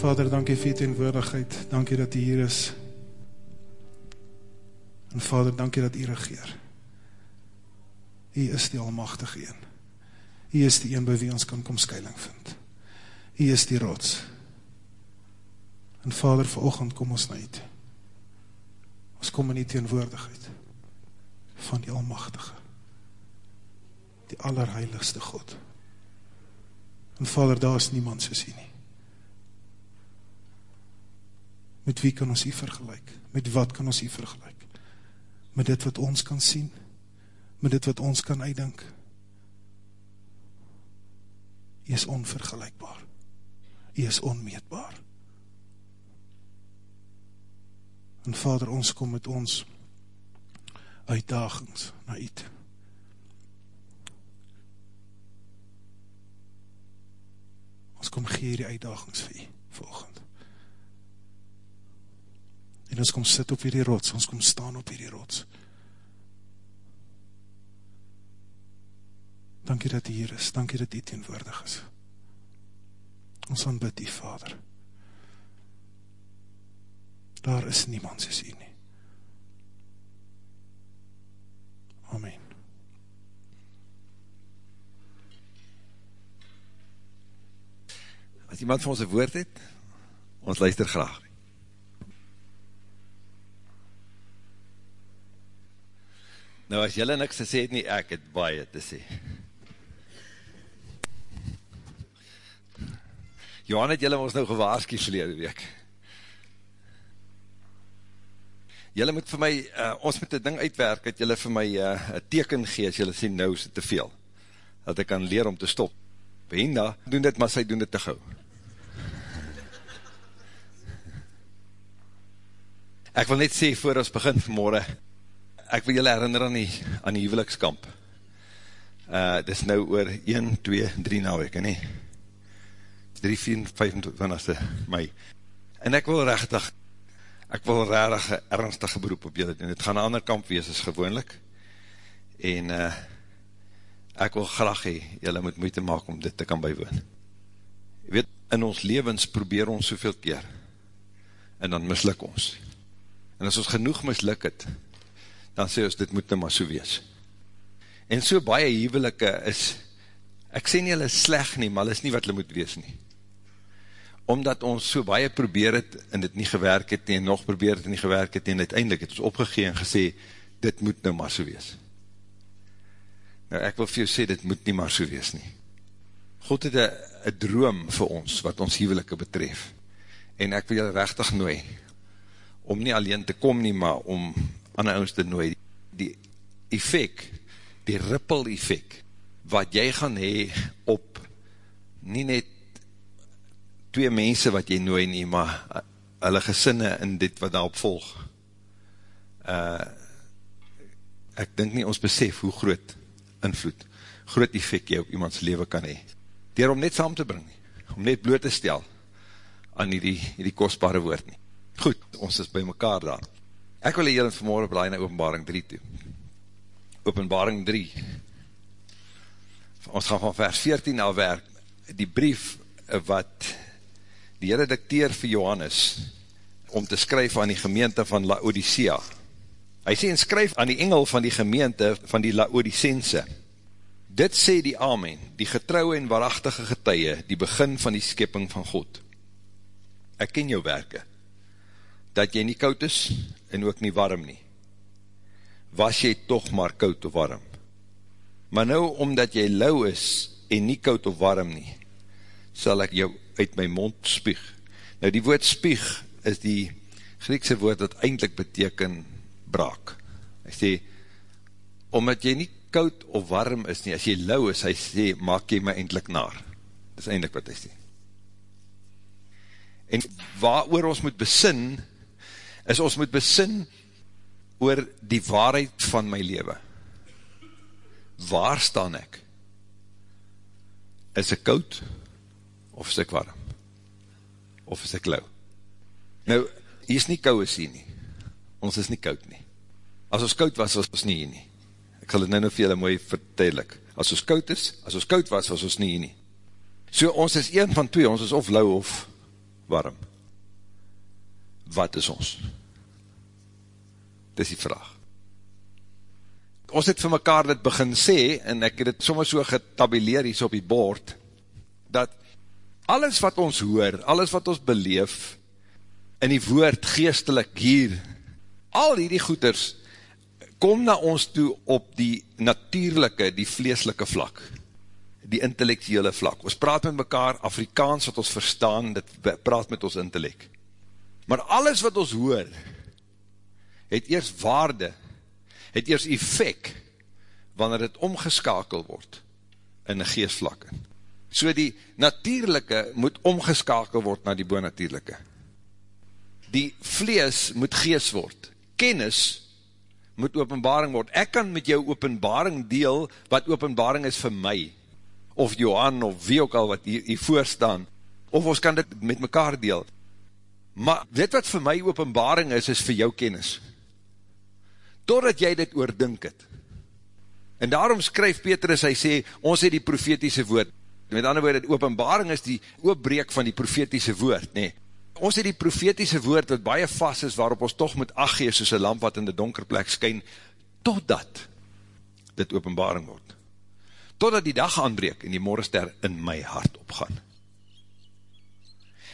Vader, dankie vir die teenwoordigheid, dankie dat u hier is. En Vader, dankie dat u regeer. U is die almachtige een. U is die een by wie ons kan kom skuiling vind. U is die rots. En Vader, vir ochend kom ons na u toe. Ons kom in die teenwoordigheid van die almachtige. Die allerheiligste God. En Vader, daar is niemand soos u nie. Met wie kan ons u vergelijk? Met wat kan ons u vergelijk? Met dit wat ons kan sien? Met dit wat ons kan uitdink? U is onvergelijkbaar. U is onmeetbaar. En Vader, ons kom met ons uitdagings na u toe. Ons kom gee die uitdagings vir u volgend. En ons kom sit op hierdie rots, ons kom staan op hierdie rots. Dankie dat u hier is, dankie dat u teenwoordig is. Ons aanbid u, Vader. Daar is niemand soos u nie. Amen. As iemand vir ons een woord het, ons luister graag. Nou as jylle niks te sê het nie, ek het baie te sê. Johan het jylle ons nou gewaarski verlede week. Jylle moet vir my, uh, ons moet die ding uitwerk, dat jylle vir my uh, teken gee, as jylle sê nou is het te veel. Dat ek kan leer om te stop. Behinda, doen dit, maar sy doen dit te gauw. Ek wil net sê, voor ons begin vanmorgen, ek wil julle herinner aan die, aan die huwelikskamp. Uh, dit is nou oor 1, 2, 3 na weke, nie? 3, 4, 25 mei. En ek wil rechtig, ek wil rarig ernstige beroep op julle doen. Het gaan een ander kamp wees as gewoonlik. En uh, ek wil graag hee, julle moet moeite maak om dit te kan bijwoon. Je weet, in ons levens probeer ons soveel keer. En dan misluk ons. En as ons genoeg misluk het, dan sê ons, dit moet nou maar so wees. En so baie hevelike is, ek sê nie hulle sleg nie, maar hulle is nie wat hulle moet wees nie. Omdat ons so baie probeer het, en dit nie gewerk het nie, en nog probeer het en nie gewerk het nie, en uiteindelik het ons opgegeen en gesê, dit moet nou maar so wees. Nou ek wil vir jou sê, dit moet nie maar so wees nie. God het een droom vir ons, wat ons hevelike betref. En ek wil jou rechtig nooi, om nie alleen te kom nie, maar om ander ons te nooi, die effect, die ripple effect, wat jy gaan hee op, nie net twee mense wat jy nooi nie, maar hulle gesinne in dit wat daarop volg. Uh, ek dink nie ons besef hoe groot invloed, groot effect jy op iemands leven kan hee. Dier om net saam te bring, om net bloot te stel aan die, die kostbare woord nie. Goed, ons is by mekaar daar. Ek wil hier vanmorgen blaai na openbaring 3 toe. Openbaring 3. Ons gaan van vers 14 al werk. Die brief wat die Heere dikteer vir Johannes om te skryf aan die gemeente van Laodicea. Hy sê en skryf aan die engel van die gemeente van die Laodicense. Dit sê die Amen, die getrouwe en waarachtige getuie, die begin van die skepping van God. Ek ken jou werke dat jy nie koud is, en ook nie warm nie. Was jy toch maar koud of warm. Maar nou, omdat jy lauw is, en nie koud of warm nie, sal ek jou uit my mond spieg. Nou die woord spieg, is die Griekse woord, dat eindelijk beteken braak. Hy sê, omdat jy nie koud of warm is nie, as jy lauw is, hy sê, maak jy my eindelijk naar. Dit is eindelijk wat hy sê. En waar ons moet besin, is ons moet besin oor die waarheid van my leven. Waar staan ek? Is ek koud? Of is ek warm? Of is ek lauw? Nou, hier is nie kou is hier nie. Ons is nie koud nie. As ons koud was, was ons nie hier nie. Ek sal het nou nou vir julle mooi vertelik. As ons koud is, as ons koud was, was ons nie hier nie. So ons is een van twee, ons is of lauw of warm. Wat is ons? Dis die vraag. Ons het vir mekaar dit begin sê, en ek het dit soms so getabuleer hier op die bord, dat alles wat ons hoor, alles wat ons beleef, in die woord geestelik hier, al hierdie goeders, kom na ons toe op die natuurlijke, die vleeslike vlak, die intellectuele vlak. Ons praat met mekaar Afrikaans wat ons verstaan, dit praat met ons intellect. Maar alles wat ons hoor, het eers waarde, het eers effect, wanneer het omgeskakel word, in een geestvlak. So die natuurlijke moet omgeskakel word na die boonatierlijke. Die vlees moet gees word. Kennis moet openbaring word. Ek kan met jou openbaring deel, wat openbaring is vir my, of Johan, of wie ook al wat hier, hier voorstaan, of ons kan dit met mekaar deel. Maar dit wat vir my openbaring is, is vir jou kennis. Totdat jy dit oordink het. En daarom skryf Petrus, hy sê, ons het die profetiese woord. Met ander woord, openbaring is die oopbreek van die profetiese woord, nee ons het die profetiese woord wat baie vast is, waarop ons toch moet aggeef soos een lamp wat in die donker plek skyn, totdat dit openbaring word. Totdat die dag aanbreek en die morgenster in my hart opgaan.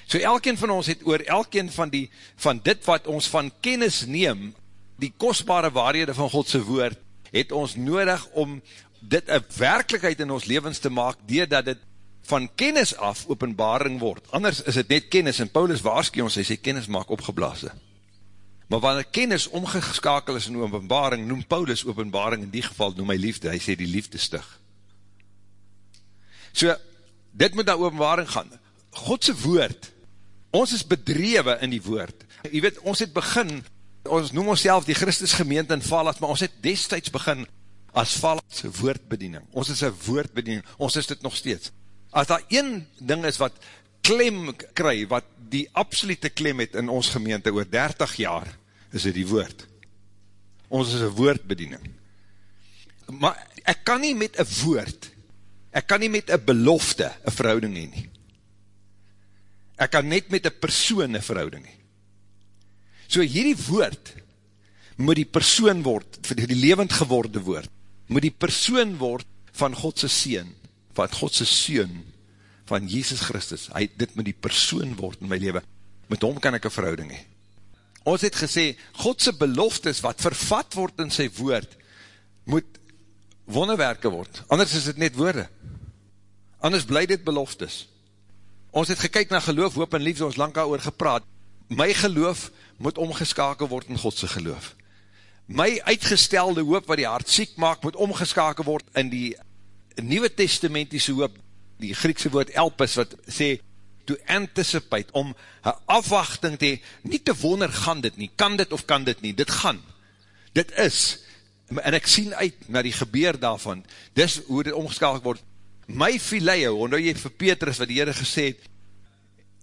So elkeen van ons het oor elkeen van, die, van dit wat ons van kennis neem, die kostbare waarhede van Godse woord, het ons nodig om dit een werkelijkheid in ons levens te maak, doordat dit van kennis af openbaring word. Anders is het net kennis, en Paulus waarskie ons, hy sê kennis maak opgeblaase. Maar wanneer kennis omgeskakel is in openbaring, noem Paulus openbaring, in die geval noem hy liefde, hy sê die liefde stig. So, dit moet na openbaring gaan. Godse woord, ons is bedrewe in die woord. Jy weet, ons het begin, ons noem ons self die Christus gemeente in Valas, maar ons het destijds begin as Valas woordbediening. Ons is een woordbediening, ons is dit nog steeds as daar een ding is wat klem kry, wat die absolute klem het in ons gemeente oor 30 jaar, is dit die woord. Ons is een woordbediening. Maar ek kan nie met een woord, ek kan nie met een belofte een verhouding heen nie. Ek kan net met een persoon een verhouding heen. So hierdie woord moet die persoon word, die levend geworde woord, moet die persoon word van Godse Seen, van Godse Seun, van Jesus Christus, hy, dit moet die persoon word in my leven, met hom kan ek een verhouding hee. Ons het gesê, Godse beloftes wat vervat word in sy woord, moet wonderwerke word, anders is dit net woorde, anders bly dit beloftes. Ons het gekyk na geloof, hoop en liefde, ons lang oor gepraat, my geloof moet omgeskakel word in Godse geloof. My uitgestelde hoop wat die hart siek maak, moet omgeskakel word in die Nieuwe Testamentiese hoop, die Griekse woord elpis, wat sê, to anticipate, om een afwachting te, nie te wonder, gaan dit nie, kan dit of kan dit nie, dit gaan, dit is, en ek sien uit na die gebeur daarvan, dis hoe dit omgeskakeld word, my fileio, omdat jy vir Petrus, wat die Heere gesê het,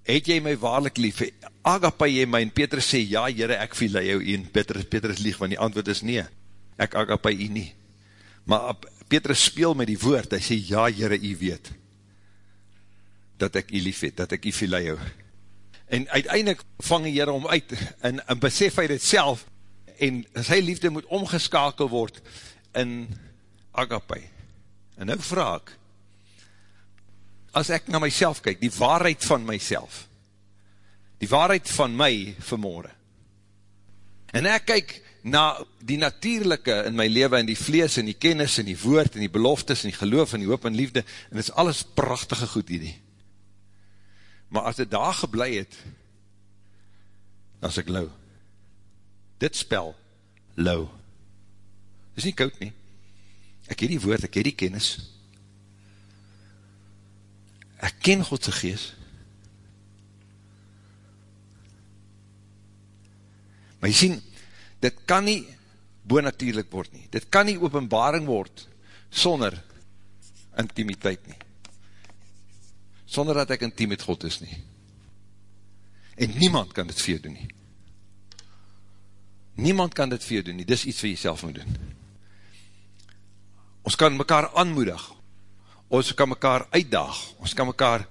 het jy my waarlik lief, agapai jy my, en Petrus sê, ja Heere, ek fileio, en Petrus, Petrus lieg, want die antwoord is nee, ek agapai jy nie, maar Petrus speel met die woord, hy sê, ja Heere, jy weet, dat ek jy lief het, dat ek jy filei hou. En uiteindelik vang die Heere om uit, en, en besef hy dit self, en sy liefde moet omgeskakel word in agape. En nou vraag ek, as ek na myself kyk, die waarheid van myself, die waarheid van my vanmorgen, en ek kyk na die natuurlijke in my leven, en die vlees, en die kennis, en die woord, en die beloftes, en die geloof, en die hoop, en liefde, en dit is alles prachtige goed hierdie maar as dit daar geblei het, dan is ek lauw. Dit spel, lauw. Dit is nie koud nie. Ek het die woord, ek het die kennis. Ek ken Godse gees. Maar jy sien, dit kan nie boonatuurlik word nie. Dit kan nie openbaring word, sonder intimiteit nie sonder dat ek intiem met God is nie. En niemand kan dit vir jou doen nie. Niemand kan dit vir jou doen nie, dis iets vir jyself moet doen. Ons kan mekaar aanmoedig, ons kan mekaar uitdaag, ons kan mekaar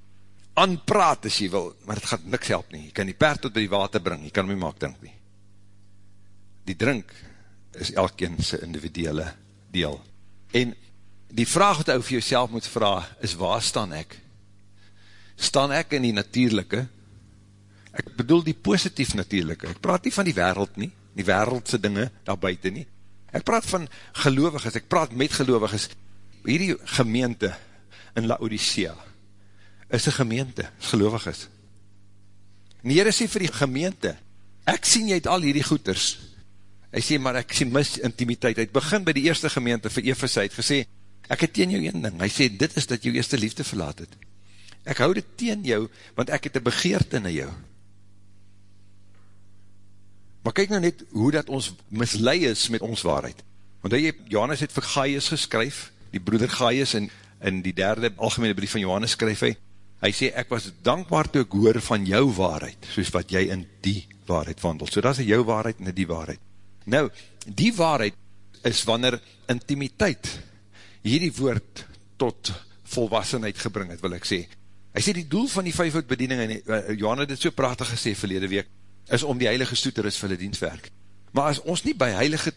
aanpraat as jy wil, maar het gaat niks help nie. Jy kan die perd tot by die water bring, jy kan hom nie maak drink nie. Die drink is elkeen sy individuele deel. En die vraag wat ou vir jouself moet vraag, is waar staan ek? Staan ek in die natuurlijke? Ek bedoel die positief natuurlijke. Ek praat nie van die wereld nie, die wereldse dinge daar buiten nie. Ek praat van geloviges, ek praat met geloviges. Hierdie gemeente in Laodicea is een gemeente, geloviges. En die Heere sê vir die gemeente, ek sien jy het al hierdie goeders. Hy sê, maar ek sê mis intimiteit. Hy het begin by die eerste gemeente vir Evers, hy het gesê, ek het teen jou een ding. Hy sê, dit is dat jou eerste liefde verlaat het. Ek hou dit teen jou, want ek het een begeerte in jou. Maar kyk nou net hoe dat ons mislei is met ons waarheid. Want hy, Johannes het vir Gaius geskryf, die broeder Gaius, in, in die derde algemene brief van Johannes skryf hy, hy sê, ek was dankbaar toe ek hoor van jou waarheid, soos wat jy in die waarheid wandel. So dat is jou waarheid en die waarheid. Nou, die waarheid is wanneer intimiteit hierdie woord tot volwassenheid gebring het, wil ek sê. Hy sê die doel van die vijfhoud bediening, en eh, Johan het het so prachtig gesê verlede week, is om die heilige stoeteris vir die dienstwerk. Maar as ons nie by heilige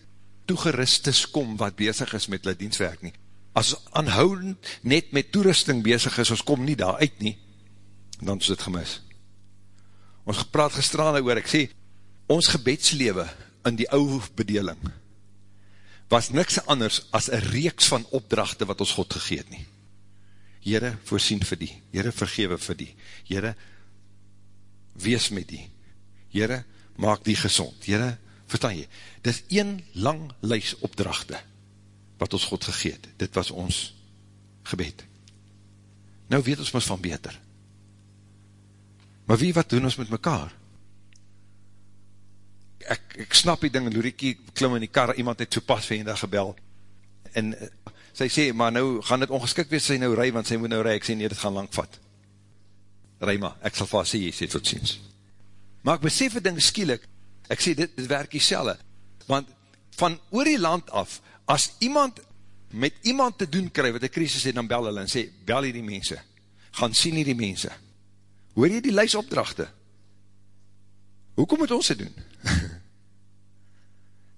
toegeristes kom wat bezig is met die dienstwerk nie, as aanhoudend net met toerusting bezig is, ons kom nie daar uit nie, dan is dit gemis. Ons gepraat gestraan oor, ek sê, ons gebedslewe in die ouwe bedeling, was niks anders as een reeks van opdrachte wat ons God gegeet nie. Heere, voorsien vir die, Heere, vergewe vir die, Heere, wees met die, Heere, maak die gezond, Heere, verstaan jy, dit is een lang lys opdrachte, wat ons God gegeet, dit was ons gebed. Nou weet ons ons van beter. Maar wie wat doen ons met mekaar? Ek, ek snap die ding, Luriekie klim in die kar, iemand het so pas vir eendag gebel, en uh, sy sê, maar nou gaan dit ongeskik wees, sy nou rij, want sy moet nou rij, ek sê, nee, dit gaan lang vat. Rij maar, ek sal vast sê, jy sê tot ziens. Maar ek besef het ding skielik, ek sê, dit, dit werk jy selle, want van oor die land af, as iemand met iemand te doen kry, wat die krisis het, dan bel hulle en sê, bel hier die mense, gaan sien hier die mense, hoor jy die lijsopdrachte, hoekom moet ons dit doen?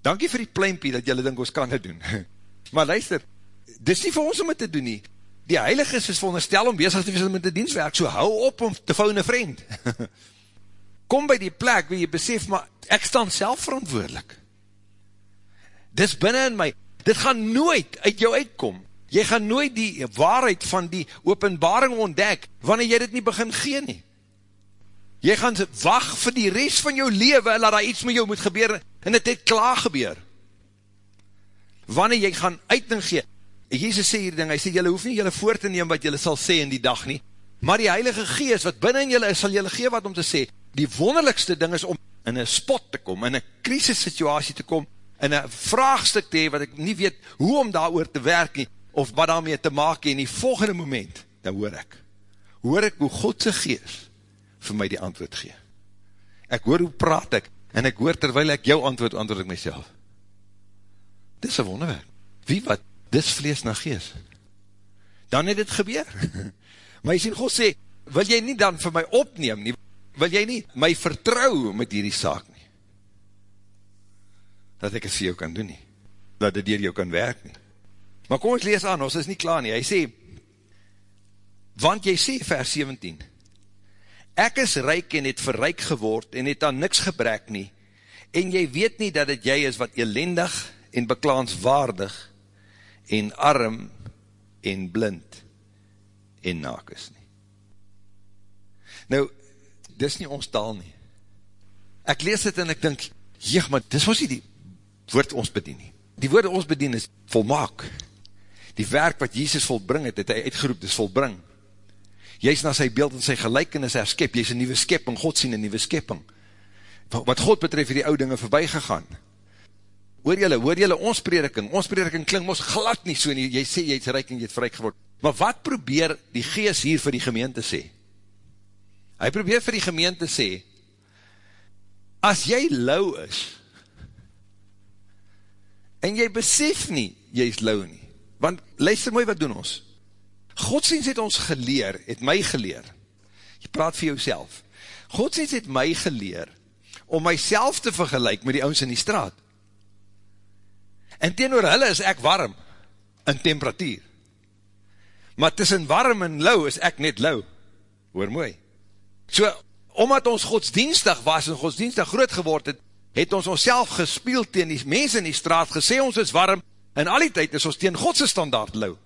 Dankie vir die pluimpie, dat jylle dink ons kan dit doen, maar luister, dis nie vir ons om dit te doen nie, die heiliges is veronderstel om bezig te wees met die dienstwerk, so hou op om te vou in vriend, kom by die plek, waar jy besef, maar ek staan self verantwoordelik, dis binnen in my, dit gaan nooit uit jou uitkom, jy gaan nooit die waarheid van die openbaring ontdek, wanneer jy dit nie begin gee nie, jy gaan wacht vir die rest van jou leven, laat daar iets met jou moet gebeur, en dit het klaar gebeur, wanneer jy gaan uiting gee, Jezus sê hier ding, hy sê, jylle hoef nie jylle voor te neem wat jylle sal sê in die dag nie, maar die heilige geest wat binnen jylle is, sal jylle gee wat om te sê, die wonderlikste ding is om in een spot te kom, in een krisis situasie te kom, in een vraagstuk te hee, wat ek nie weet hoe om daar te werk nie, of wat daarmee te maak in die volgende moment, dan hoor ek, hoor ek hoe Godse geest vir my die antwoord gee. Ek hoor hoe praat ek, en ek hoor terwijl ek jou antwoord, antwoord ek myself. Dit is een wonderwerk. Wie wat? Dis vlees na gees. Dan het dit gebeur. maar jy sien, God sê, wil jy nie dan vir my opneem nie, wil jy nie my vertrouw met hierdie saak nie, dat ek het vir jou kan doen nie, dat dit dier jou kan werk nie. Maar kom ons lees aan, ons is nie klaar nie, hy sê, want jy sê, vers 17, ek is ryk en het verryk geword en het aan niks gebrek nie, en jy weet nie dat het jy is wat elendig en beklaanswaardig en arm en blind en naak is nie. Nou, dis nie ons taal nie. Ek lees dit en ek dink, jeeg, maar dis ons nie die woord ons bedien nie. Die woord ons bedien is volmaak. Die werk wat Jesus volbring het, het hy uitgeroep, dis volbring. Jy is na sy beeld en sy gelijkenis herskep, jy is een nieuwe skepping, God sien een nieuwe skepping. Wat God betref, die oude dinge voorbij gegaan. Hoor jylle, hoor jylle, ons prediking, ons prediking klink ons glad nie so nie, jy sê jy het verreik en jy het verreik geword. Maar wat probeer die geest hier vir die gemeente sê? Hy probeer vir die gemeente sê, as jy lauw is, en jy besef nie, jy is lauw nie, want luister mooi wat doen ons, Godsdienst het ons geleer, het my geleer, Jy praat vir jouself. Godsdienst het my geleer om myself te vergelijk met die ouds in die straat. En teenoor hulle is ek warm in temperatuur. Maar tussen warm en lauw is ek net lauw. Hoor mooi. So, omdat ons godsdienstig was en godsdienstig groot geword het, het ons ons self gespeeld tegen die mense in die straat, gesê ons is warm, en al die tyd is ons tegen Godse standaard lauw.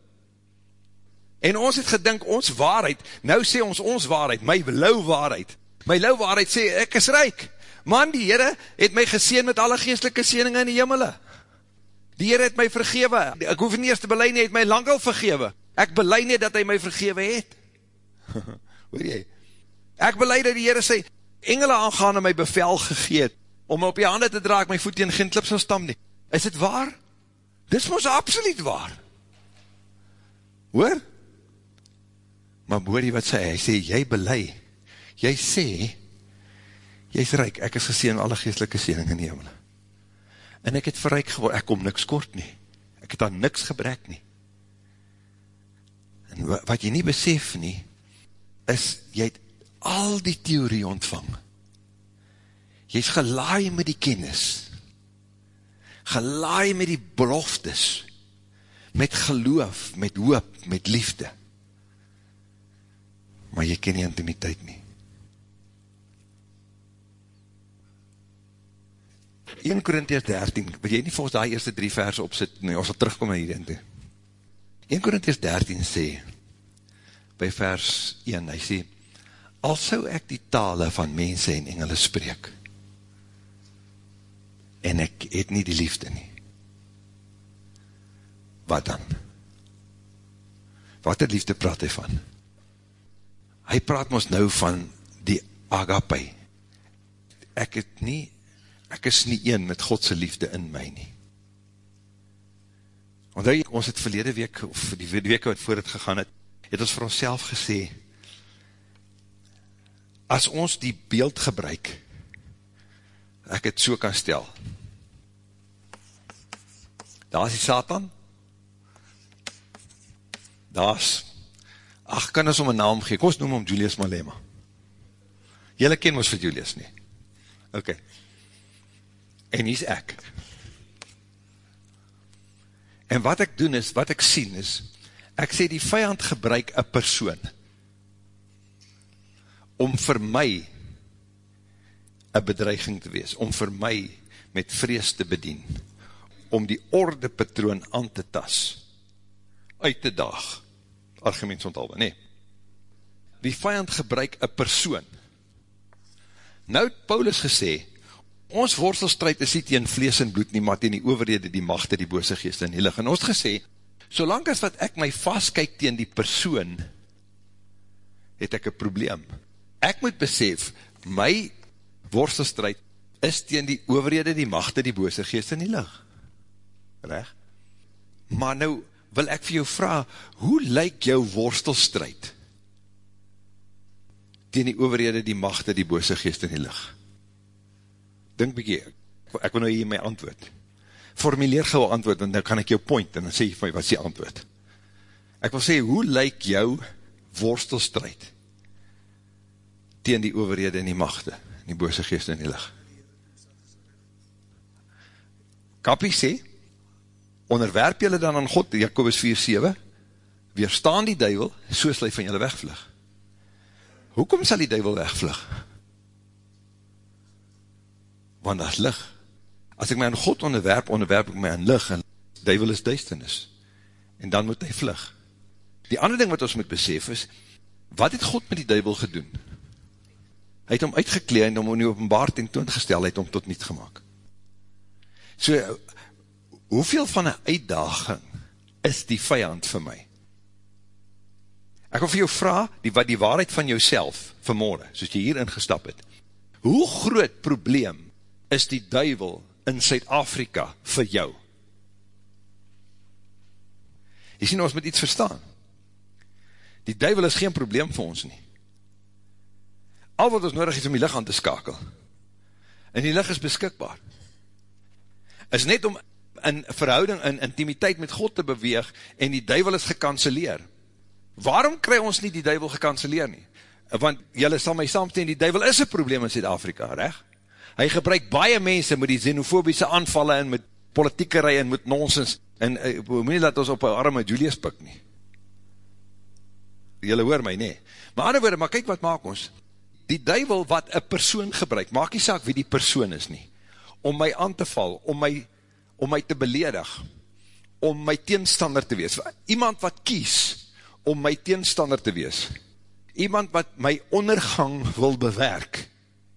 En ons het gedink, ons waarheid, nou sê ons ons waarheid, my lauw waarheid, my lauw waarheid sê, ek is rijk, man, die Heere het my geseen met alle geestelike seeninge in die jimmele, die Heere het my vergewe, ek hoef nie eerst te beleid nie, het my lang al vergewe, ek beleid nie dat hy my vergewe het, hoor jy, ek beleid dat die Heere sê, engele aangaan en my bevel gegeet, om my op die handen te draak, my voet in geen klip sal stam nie, is dit waar? Dit is ons absoluut waar, hoor, maar hoor jy wat sê, hy? Sê, jy belei, jy sê, jy is rijk, ek is geseen alle geestelike seening in die hemel, en ek het verrijk geword, ek kom niks kort nie, ek het aan niks gebrek nie, en wat jy nie besef nie, is, jy het al die theorie ontvang, jy is gelaai met die kennis, gelaai met die beloftes, met geloof, met hoop, met liefde, maar jy ken nie intimiteit nie. 1 Korinties 13, wil jy nie volgens die eerste drie vers opzit, nee, ons sal terugkom na hierin toe. 1 Korinties 13 sê, by vers 1, hy sê, al sou ek die tale van mense en engele spreek, en ek het nie die liefde nie, wat dan? Wat die liefde praat hy van? hy praat ons nou van die agape. Ek het nie, ek is nie een met Godse liefde in my nie. Want ons het verlede week, of die week wat voor het gegaan het, het ons vir ons gesê, as ons die beeld gebruik, ek het so kan stel, daar is die Satan, daar is ach, kan ons om een naam gee, kom noem om Julius Malema. Julle ken ons vir Julius nie. Ok. En hier is ek. En wat ek doen is, wat ek sien is, ek sê die vijand gebruik een persoon, om vir my een bedreiging te wees, om vir my met vrees te bedien, om die orde patroon aan te tas, uit te daag, argument onthalwe, nee. Die vijand gebruik een persoon. Nou het Paulus gesê, ons worstelstrijd is nie teen vlees en bloed nie, maar teen die overhede, die machte, die bose geest en heilig. En ons gesê, solang as wat ek my vastkyk teen die persoon, het ek een probleem. Ek moet besef, my worstelstrijd is teen die overhede, die machte, die bose geest en heilig. Reg? Maar nou, wil ek vir jou vraag, hoe lyk jou worstelstrijd teen die overhede, die machte, die bose geest in die licht? Dink bykie, ek wil nou hier my antwoord. Formuleer gauw antwoord, want dan kan ek jou point, en dan sê jy vir my, wat is die antwoord? Ek wil sê, hoe lyk jou worstelstrijd teen die overhede en die machte, die bose geest in die licht? Kappie sê, onderwerp jylle dan aan God, Jacobus 4,7, weerstaan die duivel, so sal hy van jylle wegvlug. Hoekom sal die duivel wegvlug? Want dat is lig. As ek my aan God onderwerp, onderwerp ek my aan lig, en duivel is duisternis. En dan moet hy vlug. Die ander ding wat ons moet besef is, wat het God met die duivel gedoen? Hy het hom uitgekleed en hom in die openbaar tentoongestel, hy het hom tot niet gemaakt. So, hoeveel van een uitdaging is die vijand vir my? Ek wil vir jou vraag, die, wat die waarheid van jouself vanmorgen, soos jy hier ingestap het, hoe groot probleem is die duivel in Suid-Afrika vir jou? Jy sien, ons moet iets verstaan. Die duivel is geen probleem vir ons nie. Al wat ons nodig is om die licht aan te skakel, en die licht is beskikbaar, is net om in verhouding, in intimiteit met God te beweeg, en die duivel is gekanceleer. Waarom kry ons nie die duivel gekanceleer nie? want jylle sal my saamsteen, die duivel is een probleem in Zuid-Afrika, recht? Hy gebruik baie mense met die xenofobiese aanvallen en met politiekerij en met nonsens, en uh, moet nie dat ons op een arme Julius pik nie. Julle hoor my, nee. Maar ander woorde, maar kyk wat maak ons. Die duivel wat een persoon gebruik, maak nie saak wie die persoon is nie, om my aan te val, om my, om my te beledig, om my teenstander te wees. Iemand wat kies om my teenstander te wees. Iemand wat my ondergang wil bewerk.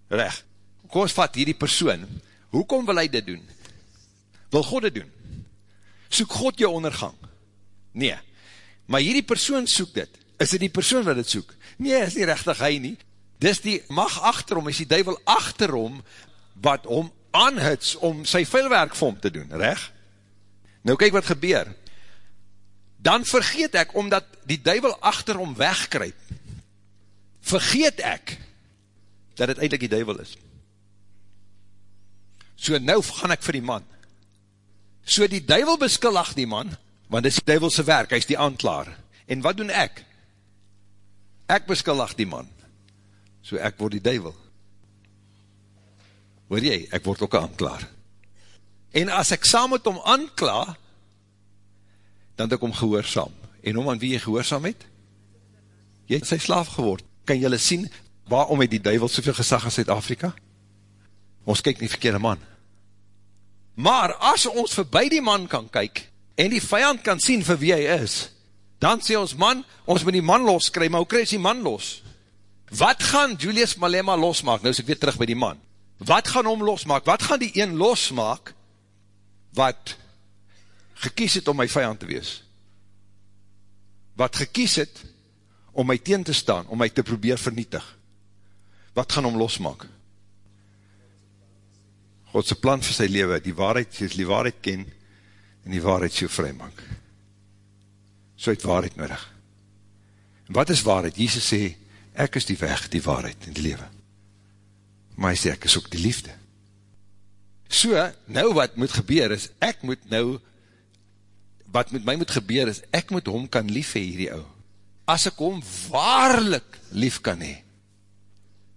Recht. Kom ons vat hierdie persoon. Hoekom wil hy dit doen? Wil God dit doen? Soek God jou ondergang? Nee. Maar hierdie persoon soek dit. Is dit die persoon wat dit soek? Nee, is nie rechtig hy nie. Dis die mag achterom, is die duivel achterom, wat om aanhits om sy veilwerk vir hom te doen, recht? Nou kyk wat gebeur. Dan vergeet ek, omdat die duivel achterom wegkryp, vergeet ek, dat het eindelijk die duivel is. So nou gaan ek vir die man. So die duivel beskillig die man, want dit is die duivelse werk, hy is die aanklaar. En wat doen ek? Ek beskillig die man. So ek word die duivel. Hoor jy, ek word ook aanklaar. En as ek saam met hom aankla, dan het ek hom gehoorzaam. En om aan wie jy gehoorzaam het? Jy het sy slaaf geword. Kan jylle sien, waarom het die duivel soveel gesag in Zuid-Afrika? Ons kyk nie verkeerde man. Maar as ons voorbij die man kan kyk, en die vijand kan sien vir wie hy is, dan sê ons man, ons moet die man los kry, maar hoe kry die man los? Wat gaan Julius Malema losmaak? Nou is ek weer terug by die man. Wat gaan hom losmaak? Wat gaan die een losmaak, wat gekies het om my vijand te wees? Wat gekies het om my teen te staan, om my te probeer vernietig? Wat gaan hom losmaak? Godse plan vir sy leven, die waarheid, jy die waarheid ken, en die waarheid so vry maak. So het waarheid nodig. En wat is waarheid? Jesus sê, ek is die weg, die waarheid en die leven. Maar hy sê, ek is ook die liefde. So, nou wat moet gebeur is, ek moet nou, wat met my moet gebeur is, ek moet hom kan lief hee, hierdie ou. As ek hom waarlik lief kan hee,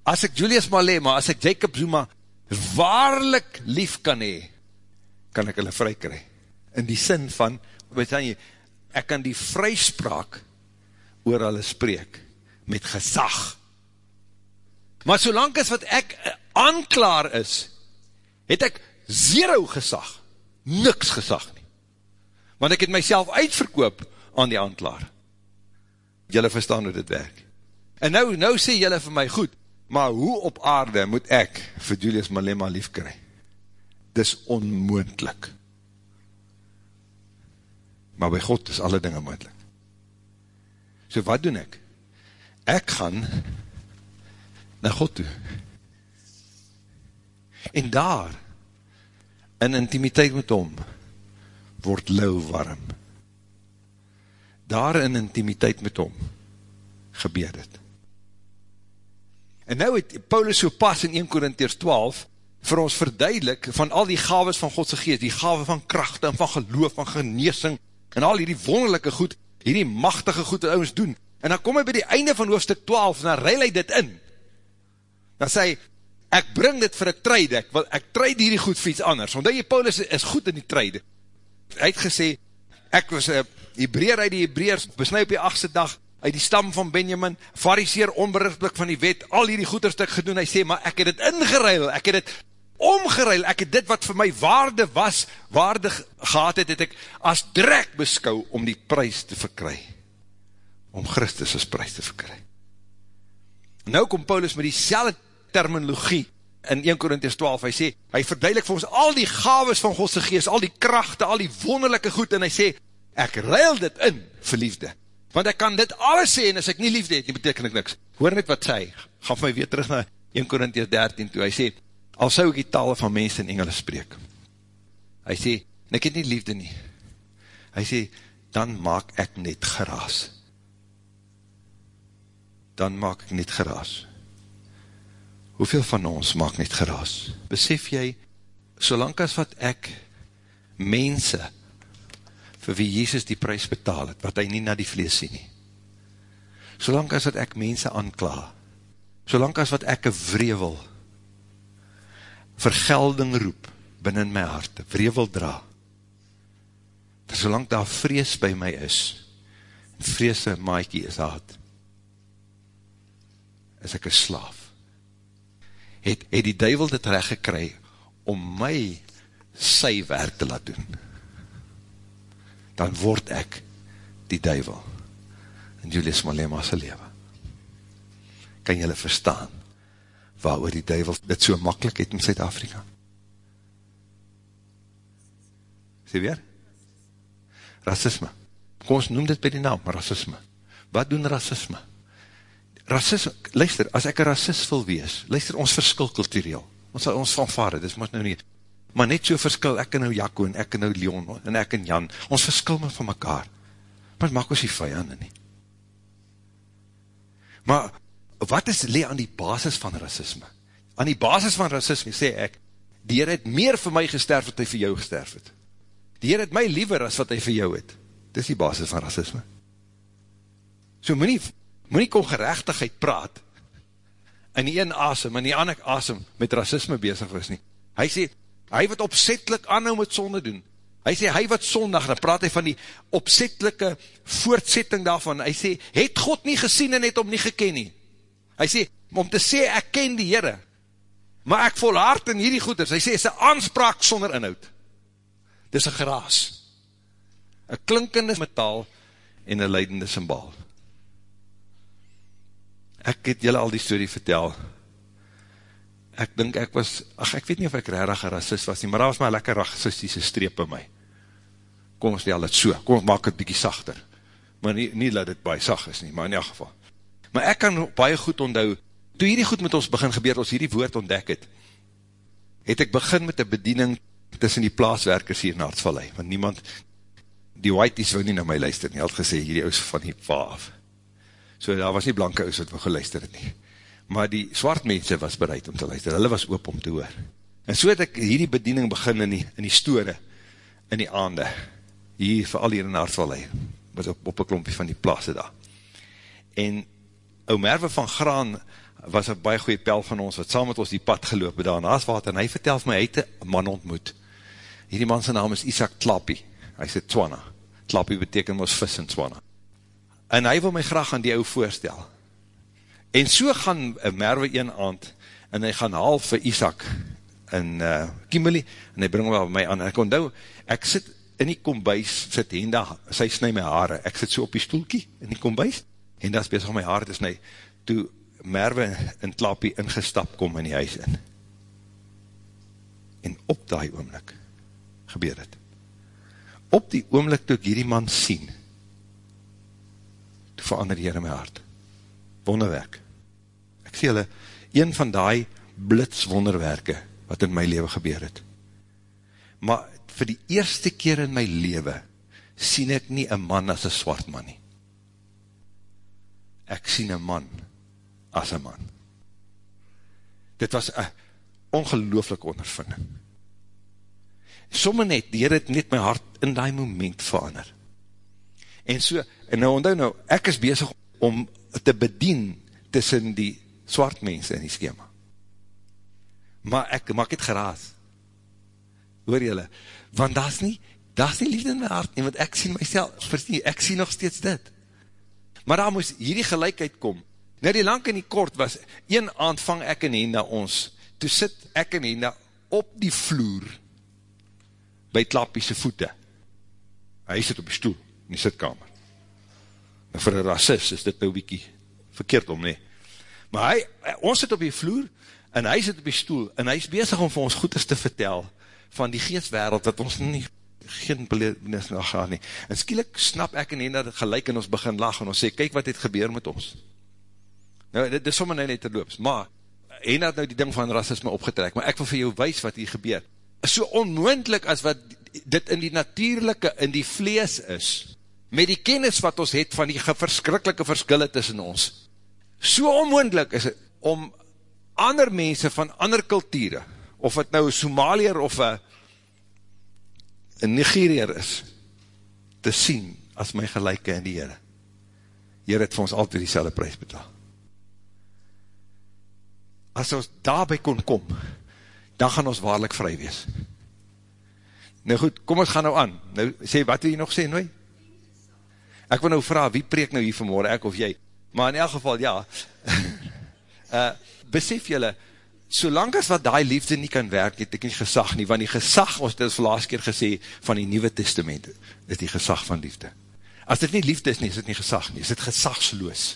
as ek Julius Malema, as ek Jacob Zuma, waarlik lief kan hee, kan ek hulle vry kry. In die sin van, weet jy, ek kan die vryspraak oor hulle spreek, met gezag. Maar solang as wat ek aanklaar is, het ek zero gezag, niks gezag nie. Want ek het myself uitverkoop aan die aanklaar. Julle verstaan hoe dit werk. En nou, nou sê julle vir my, goed, maar hoe op aarde moet ek vir Julius Malema lief kry? Dis onmoendlik. Maar by God is alle dinge moendlik. So wat doen ek? Ek gaan na God toe. En daar, in intimiteit met hom, word lauw warm. Daar in intimiteit met hom, gebeur dit. En nou het Paulus so pas in 1 Korintiers 12 vir ons verduidelik van al die gaves van Godse geest, die gave van kracht en van geloof, van geneesing, en al hierdie wonderlijke goed, hierdie machtige goed dat ons doen. En dan kom hy by die einde van hoofdstuk 12, en dan ruil hy dit in. Dan sê hy, ek bring dit vir ek treide, ek, wil, ek treide hierdie goed vir iets anders, want die Paulus is goed in die treide. Hy het gesê, ek was een Hebreer uit die Hebreers, besnui op die achtste dag, uit die stam van Benjamin, fariseer onberichtlik van die wet, al hierdie goederstuk gedoen, hy sê, maar ek het het ingeruil, ek het het omgeruil, ek het dit wat vir my waarde was, waarde gehad het, het ek as drek beskou om die prijs te verkry, om Christus as prijs te verkry. Nou kom Paulus met die terminologie, in 1 Korinties 12, hy sê, hy verduidelik vir ons al die gaves van Godse geest, al die krachte, al die wonderlijke goed, en hy sê, ek ruil dit in, verliefde, want ek kan dit alles sê, en as ek nie liefde het, nie beteken ek niks. Hoor net wat sê, gaf my weer terug na 1 Korinties 13 toe, hy sê, al sou ek die tale van mense in Engels spreek, hy sê, ek het nie liefde nie, hy sê, dan maak ek net geraas, dan maak ek net geraas. Hoeveel van ons maak net geraas? Besef jy, solank as wat ek mense vir wie Jezus die prijs betaal het, wat hy nie na die vlees sien nie, solank as wat ek mense aankla, solank as wat ek een vrewel, vergelding roep binnen my hart, vrewel dra, solank daar vrees by my is, en vrees een maaikie is haat, is ek een slaaf. Het, het die duivel dit recht gekry, om my sy werk te laat doen, dan word ek die duivel in Julius Malema sy leven. Kan jylle verstaan, waar oor die duivel dit so makkelijk het in Zuid-Afrika? Sê weer? Rassisme. Kom ons noem dit by die naam, rassisme. Wat doen rassisme? Rassisme Rassisme, luister, as ek een rassist wil wees, luister, ons verskil kultureel, ons sal ons vanvaarde, dis ons nou nie, maar net so verskil, ek en nou Jacco, en ek en nou Leon, en ek en Jan, ons verskil maar van mekaar, maar maak ons die vijande nie. Maar, wat is le aan die basis van rassisme? Aan die basis van rassisme sê ek, die Heer het meer vir my gesterf wat hy vir jou gesterf het. Die Heer het my liever as wat hy vir jou het. Dis die basis van rassisme. So moet nie Moet nie kon gerechtigheid praat, in die een asem, in die ander asem, met racisme bezig is nie. Hy sê, hy wat opzettelik aanhou met sonde doen, hy sê, hy wat sondag, dan praat hy van die opzettelike voortzetting daarvan, hy sê, het God nie gesien en het om nie geken nie. Hy sê, om te sê, ek ken die Heere, maar ek volhard in hierdie goeders, hy sê, is een aanspraak sonder inhoud. Dis een geraas. Een klinkende metaal en een leidende symbool ek het julle al die story vertel, ek dink ek was, ach ek weet nie of ek rarig een racist was nie, maar daar was my lekker racistische streep in my, kom ons stel het so, kom ons maak het bykie sachter, maar nie, nie dat het baie sag is nie, maar in elk geval, maar ek kan baie goed onthou, toe hierdie goed met ons begin gebeur, ons hierdie woord ontdek het, het ek begin met die bediening tussen die plaaswerkers hier in Hartsvallei, want niemand, die whiteys wil nie na my luister nie, hy had gesê, hierdie ouds van die pa af, So daar was nie blanke oos wat wil geluister het nie. Maar die swart mense was bereid om te luister, hulle was oop om te hoor. En so het ek hierdie bediening begin in die, in die store, in die aande, hier, vooral hier in Hartswallei, wat op, op een klompie van die plaas daar. En ou Merwe van Graan was een baie goeie pel van ons, wat saam met ons die pad geloop het daar in Haaswater, en hy vertel vir my, hy het een man ontmoet. Hierdie man sy naam is Isaac Tlappie, hy sê Twana. Tlappie beteken ons vis in Twana en hy wil my graag aan die ou voorstel. En so gaan eh, Merwe een aand, en hy gaan half vir Isaac in uh, eh, Kimberley, en hy bring hom by my aan, en ek onthou, ek sit in die kombuis, sit Henda, sy snij my haare, ek sit so op die stoelkie in die kombuis, Henda is bezig om my haare te snij, toe Merwe in Tlapie ingestap kom in die huis in. En op die oomlik gebeur het. Op die oomlik toe ek hierdie man sien, verander Heere my hart. Wonderwerk. Ek sê julle, een van die blits wonderwerke wat in my leven gebeur het. Maar vir die eerste keer in my leven sien ek nie een man as een swart man nie. Ek sien een man as een man. Dit was een ongelooflike ondervinding. Somme net, die Heer het net my hart in die moment verander. En so, en nou onthou nou, ek is bezig om te bedien tussen die swart mense in die schema. Maar ek maak het geraas. Hoor jylle? Want daar is nie, daar is nie liefde in my hart nie, want ek sien myself, verstie, ek sien nog steeds dit. Maar daar moes hierdie gelijkheid kom. Nou die lang en die kort was, een aand vang ek en Henda ons, toe sit ek en Henda op die vloer, by Klappie sy voete. Hy sit op die stoel in die sitkamer. En vir een racist is dit nou bykie verkeerd om, nee. Maar hy, eh, ons sit op die vloer, en hy sit op die stoel, en hy is bezig om vir ons goeders te vertel, van die geestwereld, wat ons nie, geen beleidnis na gaan nie. En skielik snap ek en Henda gelijk en ons begin lag, en ons sê, kyk wat het gebeur met ons. Nou, dit is sommer nou net terloops, maar, Henda het nou die ding van racisme opgetrek, maar ek wil vir jou wees wat hier gebeur. So onmoendlik as wat dit in die natuurlijke, in die vlees is, met die kennis wat ons het van die verskrikkelijke verskille tussen ons, so onmoendlik is het om ander mense van ander kulture, of het nou een Somaliër of een, een Nigeriër is, te sien as my gelijke in die Heere. Heere het vir ons altyd die selle prijs betaal. As ons daarby kon kom, dan gaan ons waarlik vry wees. Nou goed, kom ons gaan nou aan. Nou sê, wat wil jy nog sê, Noe? Ek wil nou vraag, wie preek nou hier vanmorgen, ek of jy? Maar in elk geval, ja. uh, besef jylle, solang as wat die liefde nie kan werk, het ek nie gesag nie, want die gesag, ons het het laatst keer gesê, van die Nieuwe Testament, is die gesag van liefde. As dit nie liefde is nie, is dit nie gesag nie, is dit gesagsloos.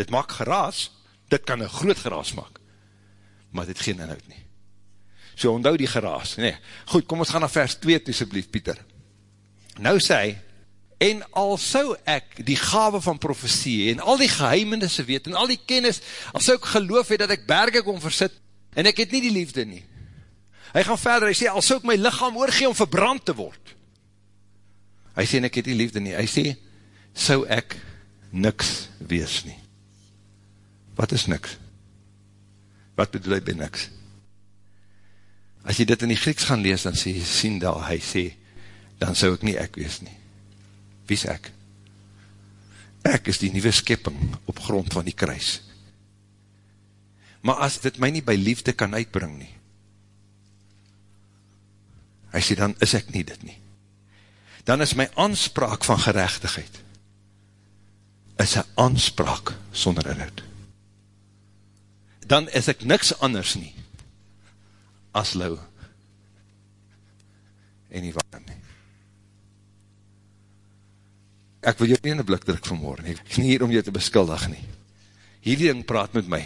Dit maak geraas, dit kan een groot geraas maak, maar dit geen inhoud nie. So onthou die geraas, nee. Goed, kom ons gaan na vers 2 toeseblief, Pieter. Nou sê hy, en al sou ek die gave van profesie, en al die geheimenisse weet, en al die kennis, al sou ek geloof het, dat ek berge kon versit, en ek het nie die liefde nie. Hy gaan verder, hy sê, al sou ek my lichaam oorgee om verbrand te word. Hy sê, en ek het die liefde nie. Hy sê, sou ek niks wees nie. Wat is niks? Wat bedoel hy by niks? As jy dit in die Grieks gaan lees, dan sê jy, sien daar, hy sê, dan sou ek nie ek wees nie. Wie is ek? Ek is die nieuwe skepping op grond van die kruis. Maar as dit my nie by liefde kan uitbring nie, hy sê, dan is ek nie dit nie. Dan is my aanspraak van gerechtigheid, is een aanspraak sonder inhoud. Dan is ek niks anders nie, as lauw, en nie warm nie. Ek wil jou nie in die blik druk vanmorgen, ek is nie hier om jou te beskuldig nie. Hierdie ding praat met my,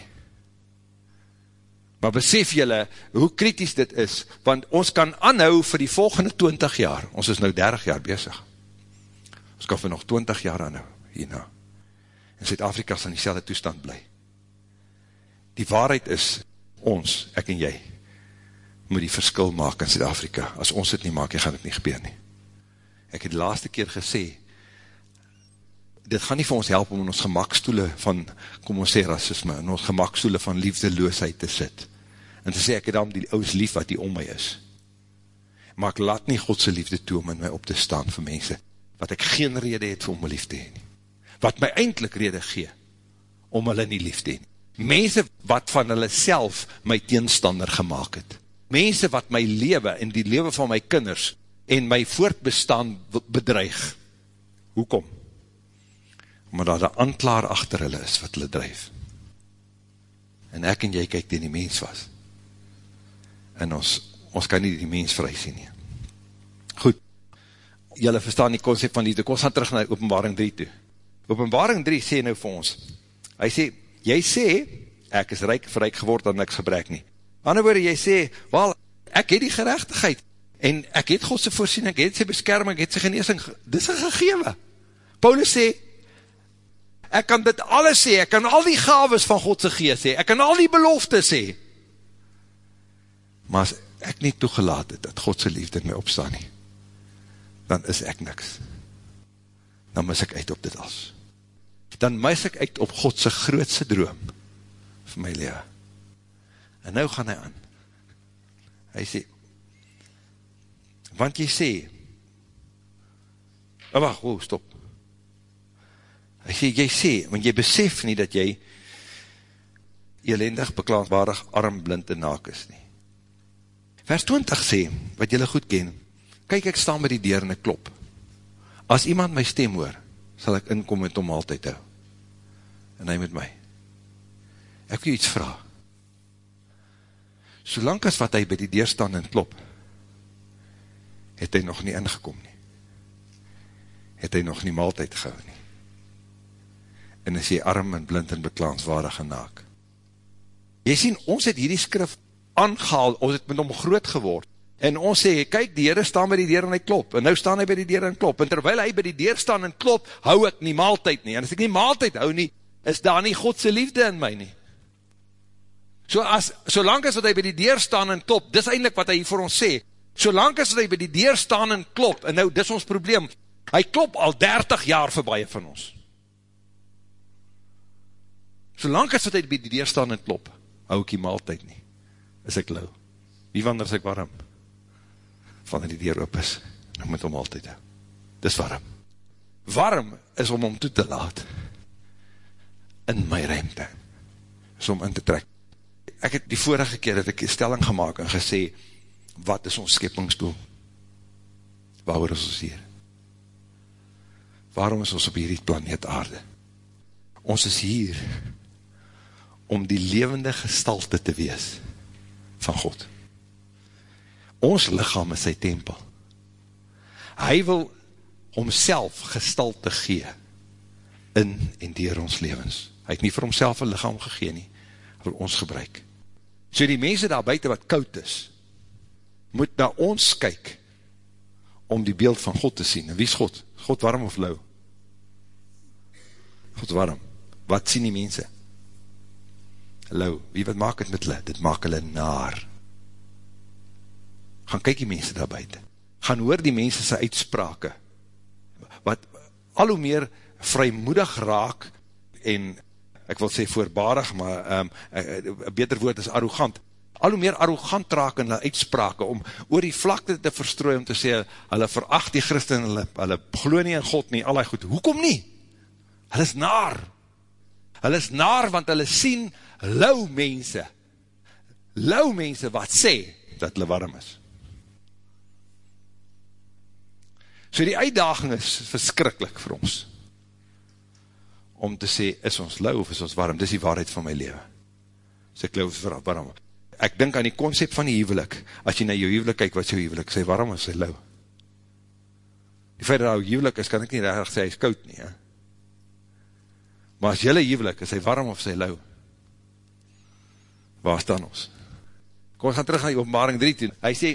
Maar besef jylle hoe kritisch dit is, want ons kan anhou vir die volgende 20 jaar, ons is nou 30 jaar bezig, ons kan vir nog 20 jaar anhou, hierna, in Zuid-Afrika sal die selde toestand bly. Die waarheid is, ons, ek en jy, moet die verskil maak in Zuid-Afrika, as ons dit nie maak, jy gaan dit nie gebeur nie. Ek het die laaste keer gesê, dit gaan nie vir ons help om in ons gemakstoele van, kom ons sê racisme, in ons gemakstoele van liefdeloosheid te sit, en te sê, ek het dan die ouders lief wat die om my is. Maar ek laat nie Godse liefde toe om in my op te staan vir mense, wat ek geen rede het vir om my lief te heen. Wat my eindelijk rede gee, om hulle nie lief te heen. Mense wat van hulle self my teenstander gemaakt het. Mense wat my lewe en die lewe van my kinders en my voortbestaan bedreig. Hoekom? Omdat daar een antlaar achter hulle is wat hulle drijf. En ek en jy kyk die die mens was. En ons, ons kan nie die mens vry sien nie. Goed, jylle verstaan die concept van liefde, kom ons gaan terug na openbaring 3 toe. Openbaring 3 sê nou vir ons, hy sê, jy sê, ek is rijk, verrijk geword, dan niks gebrek nie. Ander woorde, jy sê, wel, ek het die gerechtigheid, en ek het Godse voorsiening, ek het sy beskerming, ek het sy geneesing, dit is een gegewe. Paulus sê, ek kan dit alles sê, ek kan al die gaves van Godse geest sê, ek kan al die belofte sê, maar as ek nie toegelaat het, dat Godse liefde in my opstaan nie, dan is ek niks, dan mis ek uit op dit als, dan mis ek uit op Godse grootse droom, vir my lewe, en nou gaan hy aan, hy sê, want jy sê, oh wacht, oh, stop, Hy sê, jy sê, want jy besef nie dat jy elendig, beklaasbarig, arm, blind en naak is nie. Vers 20 sê, wat jylle goed ken, kyk ek staan by die deur en ek klop. As iemand my stem hoor, sal ek inkom met om altyd hou. En hy met my. Ek wil iets vraag. Solang as wat hy by die deur staan en klop, het hy nog nie ingekom nie. Het hy nog nie maaltijd gehou nie en is jy arm en blind en beklaanswaardig en naak. Jy sien, ons het hierdie skrif aangehaal, ons het met hom groot geword, en ons sê, kyk, die Heere staan by die deur en hy klop, en nou staan hy by die deur en klop, en terwijl hy by die deur staan en klop, hou ek nie maaltijd nie, en as ek nie maaltijd hou nie, is daar nie Godse liefde in my nie. So as, solang as wat hy by die deur staan en klop, dis eindelijk wat hy vir ons sê, solang as wat hy by die deur staan en klop, en nou, dis ons probleem, hy klop al 30 jaar vir baie van ons. Solang as wat hy by die deur staan en klop, hou ek die maaltijd nie. Is ek lauw. Wie wanneer is ek warm? Wanneer die deur op is, ek moet om altyd hou. Dis warm. Warm is om om toe te laat. In my ruimte. Is om in te trek. ek het die vorige keer dat ek stelling gemaakt en gesê, wat is ons skeppingsdoel? Waarom is ons hier? Waarom is ons op hierdie planeet aarde? Ons is hier om die levende gestalte te wees van God. Ons lichaam is sy tempel. Hy wil homself gestalte gee in en dier ons levens. Hy het nie vir homself een lichaam gegeen nie, vir ons gebruik. So die mense daar buiten wat koud is, moet na ons kyk om die beeld van God te sien. En wie is God? God warm of lauw? God warm. Wat sien die mense? Lauw. Wie wat maak het met hulle? Dit maak hulle naar. Gaan kyk die mense daar buiten. Gaan hoor die mense sy uitsprake. Wat al hoe meer vrymoedig raak en ek wil sê voorbarig, maar um, een beter woord is arrogant al hoe meer arrogant raak in hulle uitsprake, om oor die vlakte te verstrooi, om te sê, hulle veracht die christen, hulle, hulle glo nie in God nie, al goed, hoekom nie? Hulle is naar, hulle is naar, want hulle sien lauw mense, lauw mense wat sê, dat hulle warm is. So die uitdaging is verskrikkelijk vir ons, om te sê, is ons lauw of is ons warm, dis die waarheid van my leven. So ek lauw is warm, ek dink aan die concept van die huwelik, as jy na jou huwelik kyk, wat is jou huwelik, sy warm of sy lauw? Die feit dat jou huwelik is, kan ek nie reg sê, hy is koud nie, he? maar as jylle huwelik, is hy warm of sy lauw? Waar staan ons? Kom, ons gaan terug na die openbaring 3 toe, hy sê,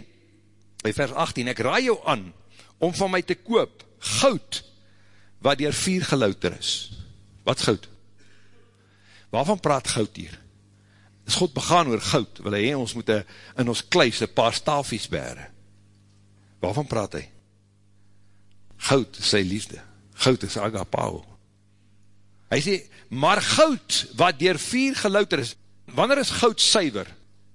by vers 18, ek raai jou aan, om van my te koop, goud, wat dier vier gelouter is. Wat goud? Waarvan praat goud hier? is God begaan oor goud, wil hy, ons moet in ons kluis een paar stafies bere. Waarvan praat hy? Goud is sy liefde. Goud is agapao. Hy sê, maar goud, wat dier vier gelouter is, wanneer is goud suiver?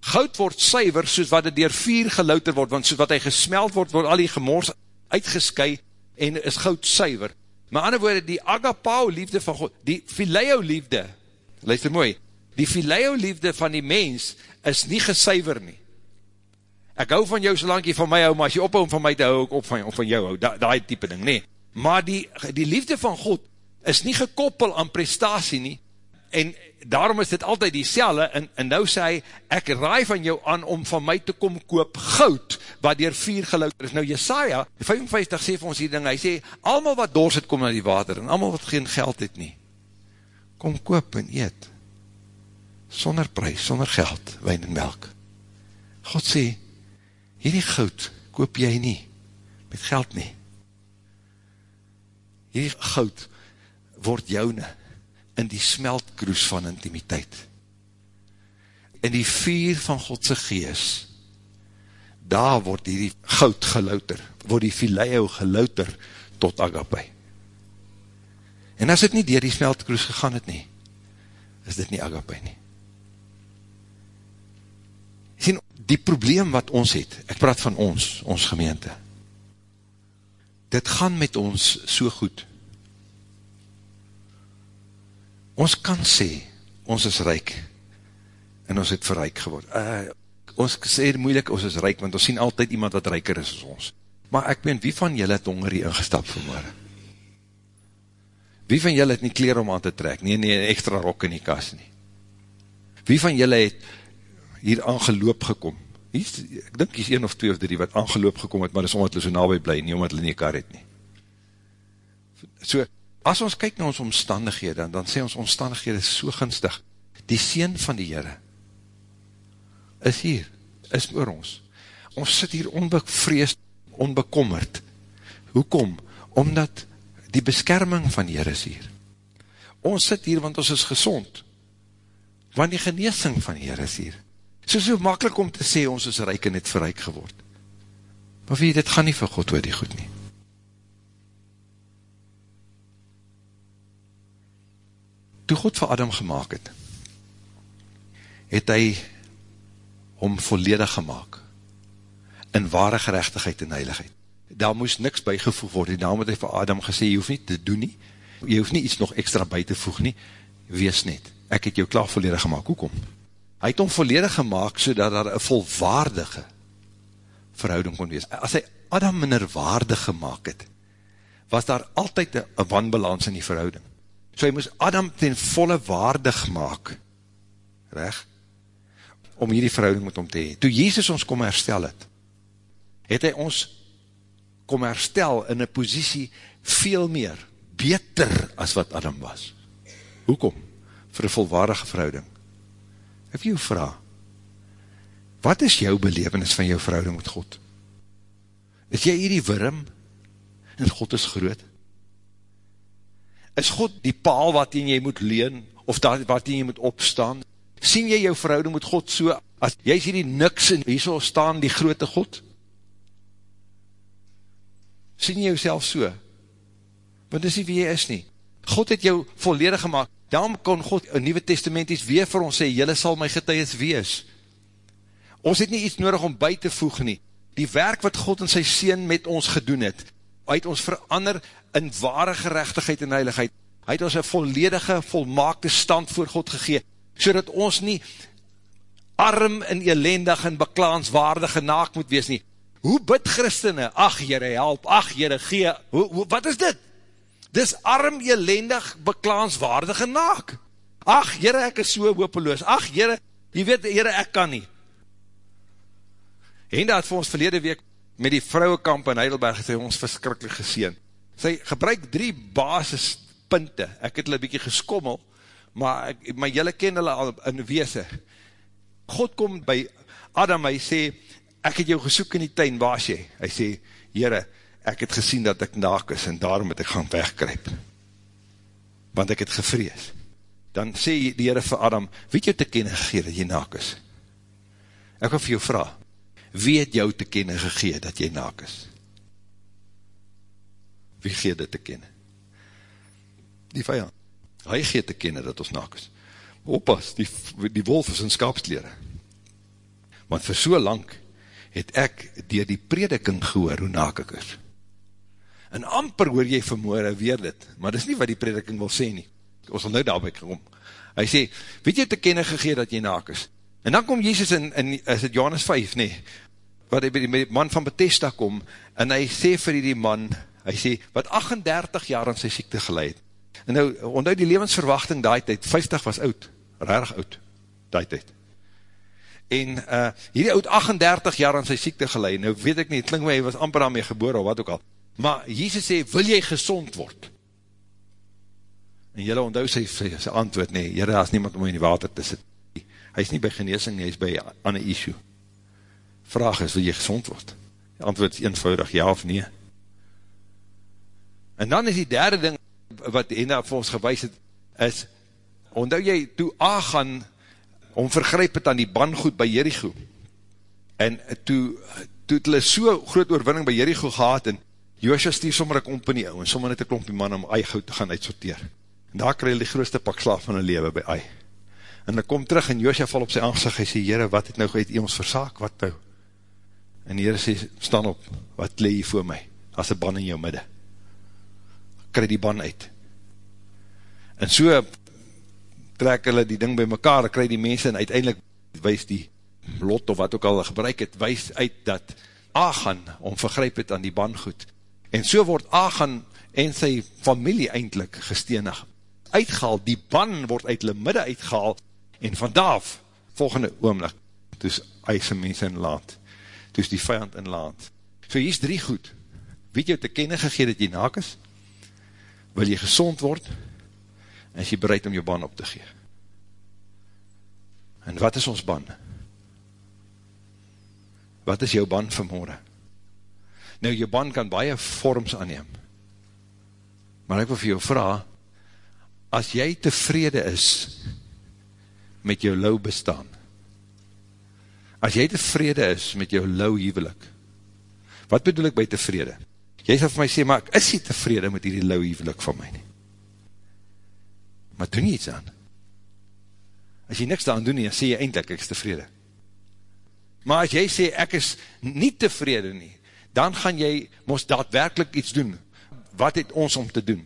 Goud word suiver, soos wat het dier vier gelouter word, want soos wat hy gesmeld word, word al die gemors uitgesky, en is goud suiver. Maar ander woorde, die agapao liefde van God, die phileo liefde, luister mooi, die phileo liefde van die mens is nie gesuiver nie. Ek hou van jou solang jy van my hou, maar as jy ophou van my te hou, ek op van, van jou hou, da, die type ding, nee. Maar die, die liefde van God is nie gekoppel aan prestatie nie, en daarom is dit altyd die selle, en, en nou sê hy, ek raai van jou aan om van my te kom koop goud, wat dier vier geluid is. Nou Jesaja, 55 sê vir ons die ding, hy sê, allemaal wat dors het kom na die water, en allemaal wat geen geld het nie, kom koop en eet sonder prijs, sonder geld, wijn en melk. God sê, hierdie goud koop jy nie, met geld nie. Hierdie goud word joune in die smeltkroes van intimiteit. In die vuur van Godse gees, daar word hierdie goud gelouter, word die fileo gelouter tot agape. En as het nie dier die smeltkroes gegaan het nie, is dit nie agape nie. sien, die probleem wat ons het, ek praat van ons, ons gemeente, dit gaan met ons so goed. Ons kan sê, ons is rijk, en ons het verrijk geword. Uh, ons sê het moeilik, ons is rijk, want ons sien altyd iemand wat rijker is as ons. Maar ek meen, wie van julle het honger hier ingestap vanmorgen? Wie van julle het nie kleer om aan te trek? Nee, nee, extra rok in die kas nie. Wie van julle het hier aangeloop gekom. Hier is, ek dink hier is een of twee of drie wat aangeloop gekom het, maar dis omdat hulle so nabij bly, nie omdat hulle nie kar het nie. So, as ons kyk na ons omstandighede, dan, sê ons omstandighede so gunstig. Die Seen van die Heere is hier, is oor ons. Ons sit hier onbevrees, onbekommerd. Hoekom? Omdat die beskerming van die Heere is hier. Ons sit hier want ons is gezond. Want die geneesing van die Heere is hier so so makkelijk om te sê, ons is rijk en het verrijk geword. Maar wie, dit gaan nie vir God oor die goed nie. Toe God vir Adam gemaakt het, het hy om volledig gemaakt, in ware gerechtigheid en heiligheid. Daar moes niks bijgevoeg word, en daarom het hy vir Adam gesê, jy hoef nie te doen nie, jy hoef nie iets nog extra bij te voeg nie, wees net, ek het jou klaar volledig gemaakt, hoekom? Hy het hom volledig gemaakt, so dat daar een volwaardige verhouding kon wees. As hy Adam minderwaardig gemaakt het, was daar altyd een wanbalans in die verhouding. So hy moes Adam ten volle waardig maak, recht, om hierdie verhouding met hom te hee. Toe Jezus ons kom herstel het, het hy ons kom herstel in een posiesie veel meer, beter as wat Adam was. Hoekom? Voor een volwaardige verhouding. Ek wil jou vraag, wat is jou belevenis van jou verhouding met God? Is jy hierdie worm, en God is groot? Is God die paal wat jy moet leen, of wat jy moet opstaan? Sien jy jou verhouding met God so, as jy is hierdie niks en hier so staan die grote God? Sien jy jouself so? Want dis nie wie jy is nie. God het jou volledig gemaakt, daarom kon God een nieuwe testamenties weer vir ons sê, jylle sal my getuies wees. Ons het nie iets nodig om by te voeg nie. Die werk wat God en sy Seen met ons gedoen het, hy het ons verander in ware gerechtigheid en heiligheid. Hy het ons een volledige, volmaakte stand voor God gegeen, so dat ons nie arm en elendig en beklaanswaardige naak moet wees nie. Hoe bid christene? Ach, jyre help, ach, jyre gee, hoe, hoe, wat is dit? Dis arm, elendig, beklaanswaardige naak. Ach, jyre, ek is so hopeloos. Ach, jyre, jy weet, jyre, ek kan nie. Henda het vir ons verlede week met die vrouwekamp in Heidelberg het hy ons verskrikkelijk geseen. Sy gebruik drie basispunte. Ek het hulle bykie geskommel, maar, ek, maar jylle ken hulle al in weese. God kom by Adam, hy sê, ek het jou gesoek in die tuin, waar is jy? Hy sê, Heere, ek het gesien dat ek naak is, en daarom het ek gaan wegkryp. Want ek het gevrees. Dan sê die Heere vir Adam, wie het jou te kennen gegeen dat jy naak is? Ek wil vir jou vraag, wie het jou te kennen gegeen dat jy naak is? Wie gee dit te kennen? Die vijand. Hy gee te kennen dat ons naak is. Oppas, die, die wolf is in skaapskleren. Want vir so lang het ek dier die prediking gehoor hoe naak ek is. En amper hoor jy vermoorde weer dit, maar dis nie wat die prediking wil sê nie. Ons wil nou daarby gekom. Hy sê, weet jy te kennen gegeen dat jy naak is? En dan kom Jezus in, in is het Johannes 5, nee, wat hy by die man van Bethesda kom, en hy sê vir die man, hy sê, wat 38 jaar aan sy siekte geleid. En nou, onthou die levensverwachting daai tyd, 50 was oud, rarig oud, daai tyd. En uh, hierdie oud 38 jaar aan sy siekte geleid, nou weet ek nie, klink my, hy was amper aan my geboor, of wat ook al, maar Jesus sê, wil jy gezond word? En jylle onthou sy, sy, sy antwoord, nee, jyre, daar is niemand om in die water te sit, hy is nie by geneesing hy is by ander issue. Vraag is, wil jy gezond word? Die antwoord is eenvoudig, ja of nee. En dan is die derde ding, wat Hena vir ons gewys het, is, onthou jy, toe Agan, om vergryp het aan die bandgoed by Jericho, en toe, toe het hulle so groot oorwinning by Jericho gehad, en Joosja stief sommer een kompanie ou, en sommer net een klompie man om ei goud te gaan uitsorteer. En daar krijg hy die grootste pak slaaf van hulle lewe by ei en hy kom terug en Joosja val op sy aangezicht, hy sê, Heere, wat het nou uit ons versaak, wat nou? En die Heere sê, staan op, wat jy voor my, as een ban in jou midde? Kry die ban uit. En so trek hulle die ding by mekaar, kry die mense, en uiteindelik wees die lot of wat ook al gebruik het, wees uit dat Agan om vergryp het aan die ban goed. En so word Agan en sy familie eindelijk gestenig uitgehaal, die ban word uit hulle midde uitgehaal, En vandaaf, volgende oomlik, toes eise mense in land, toes die vijand in land. So hier is drie goed. Weet jy te kennen gegeen dat jy naak is? Wil jy gezond word? En is jy bereid om jou ban op te gee? En wat is ons ban? Wat is jou ban vanmorgen? Nou, jou ban kan baie vorms aanneem. Maar ek wil vir jou vraag, as jy tevrede is met jou lou bestaan. As jy tevrede is met jou lou hevelik, wat bedoel ek by tevrede? Jy sal vir my sê, maar ek is nie tevrede met die lou hevelik van my nie. Maar doen jy iets aan? As jy niks daan doen nie, dan sê jy eindelijk, ek is tevrede. Maar as jy sê, ek is nie tevrede nie, dan gaan jy ons daadwerkelijk iets doen. Wat het ons om te doen?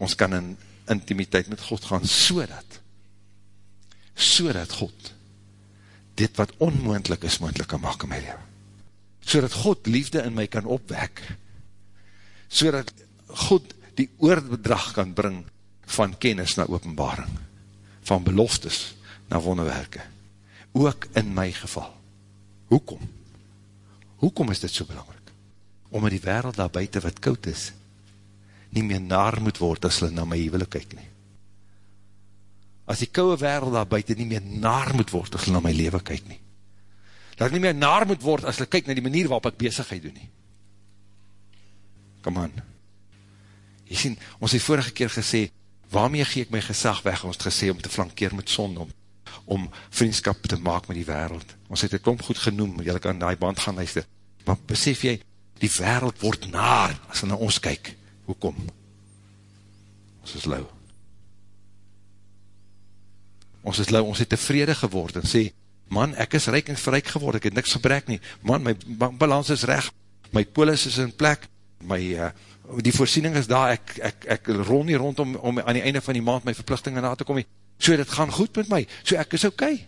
Ons kan in intimiteit met God gaan, so dat so dat God dit wat onmoendlik is, moendlik kan maak in my leven. So dat God liefde in my kan opwek, so dat God die oorbedrag kan bring van kennis na openbaring, van beloftes na wonderwerke, ook in my geval. Hoekom? Hoekom is dit so belangrijk? Omdat die wereld daar buiten wat koud is, nie meer naar moet word as hulle na my huwelik kyk nie. As die kouwe wereld daar buiten nie meer naar moet word as hulle na my leven kyk nie. Dat nie meer naar moet word as hulle kyk na die manier waarop ek bezigheid doen nie. Come on. Jy sien, ons het vorige keer gesê, waarmee gee ek my gesag weg, ons het gesê om te flankeer met son, om, om vriendskap te maak met die wereld. Ons het het klomp goed genoem, jy kan die band gaan luister. Maar besef jy, die wereld word naar, as hy na ons kyk. Hoekom? Ons is lauw. Ons is lauw, ons het tevrede geword en sê, man, ek is rijk en verrijk geword, ek het niks gebrek nie. Man, my balans is recht, my polis is in plek, my, uh, die voorsiening is daar, ek, ek, ek rol nie rondom, om aan die einde van die maand my verplichtingen na te kom, so dit gaan goed met my, so ek is. Okay.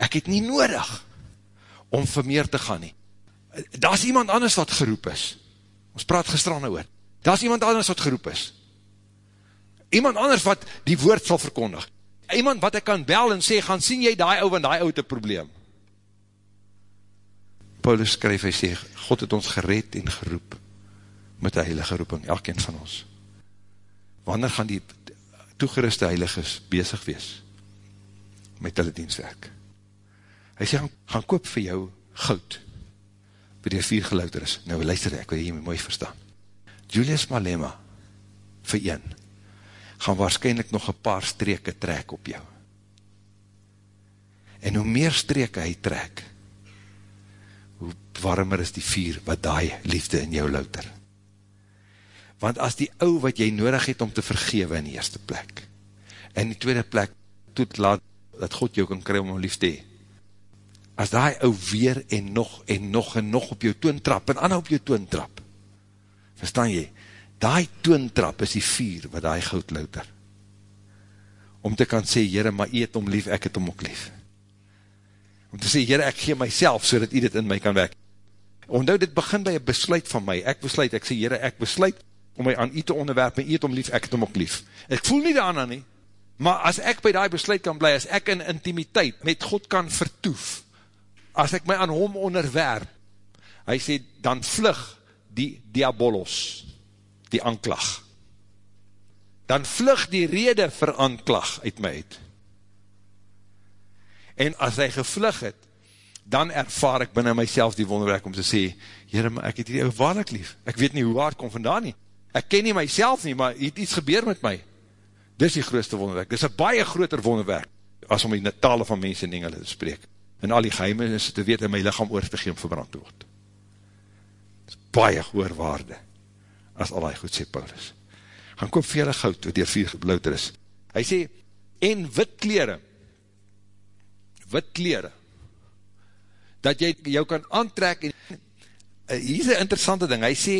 Ek het nie nodig om vir meer te gaan nie. Daar is iemand anders wat geroep is. Ons praat gestrande oor. Daar is iemand anders wat geroep is. Iemand anders wat die woord sal verkondig. Iemand wat ek kan bel en sê, gaan sien jy die ou, want die ou het een probleem. Paulus skryf, hy sê, God het ons gered en geroep met die heilige roeping, elkeen van ons. Wanneer gaan die toegeruste heiliges bezig wees met hulle dienstwerk? Hy sê, gaan, koop vir jou goud, vir die vier gelouter is. Nou, luister ek, wil jy my mooi verstaan. Julius Malema, vir een, gaan waarschijnlijk nog een paar streke trek op jou. En hoe meer streke hy trek, warmer is die vier wat daai liefde in jou louter. Want as die ou wat jy nodig het om te vergewe in die eerste plek, en die tweede plek, toet laat, dat God jou kan kry om om lief te hee, as die ou weer en nog en nog en nog op jou toontrap, en an op jou toontrap, verstaan jy, die toontrap is die vier wat die goud louter, om te kan sê, jyre, maar jy het om lief, ek het om ook lief, om te sê, jyre, ek gee myself, so dat jy dit in my kan werk, omdat dit begin by een besluit van my, ek besluit, ek sê, jyre, ek besluit, om my aan jy te onderwerp, en jy het om lief, ek het om ook lief, ek voel nie daarna nie, maar as ek by die besluit kan bly, as ek in intimiteit met God kan vertoef, as ek my aan hom onderwerp, hy sê, dan vlug die diabolos, die anklag. Dan vlug die rede vir anklag uit my uit. En as hy gevlug het, dan ervaar ek binnen myself die wonderwerk om te sê, Heere, maar ek het hier waarlik lief. Ek weet nie hoe waar kom vandaan nie. Ek ken nie myself nie, maar het iets gebeur met my. Dis die grootste wonderwerk. Dis een baie groter wonderwerk, as om die tale van mense en engele te spreek en al die geheime is te weet in my lichaam oor te gee om verbrand te word. Het is baie goor waarde, as al die goed sê Paulus. Gaan koop vir julle goud, wat dier vier geblouter is. Hy sê, en wit kleren, wit kleren, dat jy jou kan aantrek, en, uh, hier is een interessante ding, hy sê,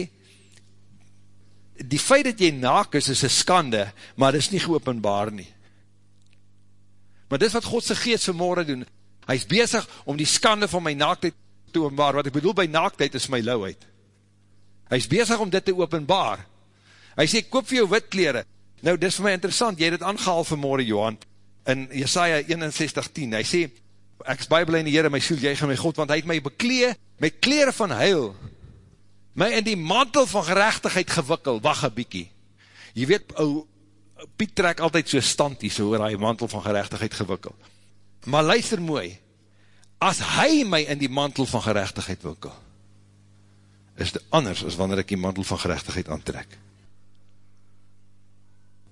die feit dat jy naak is, is een skande, maar dit is nie geopenbaar nie. Maar dit is wat Godse geest vanmorgen doen, hy is bezig om die skande van my naaktheid te openbaar, wat ek bedoel by naaktheid is my lauwheid. Hy is bezig om dit te openbaar. Hy sê, koop vir jou wit kleren. Nou, dit is vir my interessant, jy het het aangehaal vanmorgen, Johan, in Jesaja 61.10, hy sê, ek is baie blij in die Heere, my siel, jy gaan my God, want hy het my beklee, met kleren van huil, my in die mantel van gerechtigheid gewikkel, wacht een bykie. Jy weet, ou, Piet trek altyd so standie, so oor hy mantel van gerechtigheid gewikkel. Maar luister mooi, as hy my in die mantel van gerechtigheid wilkel, is dit anders as wanneer ek die mantel van gerechtigheid aantrek.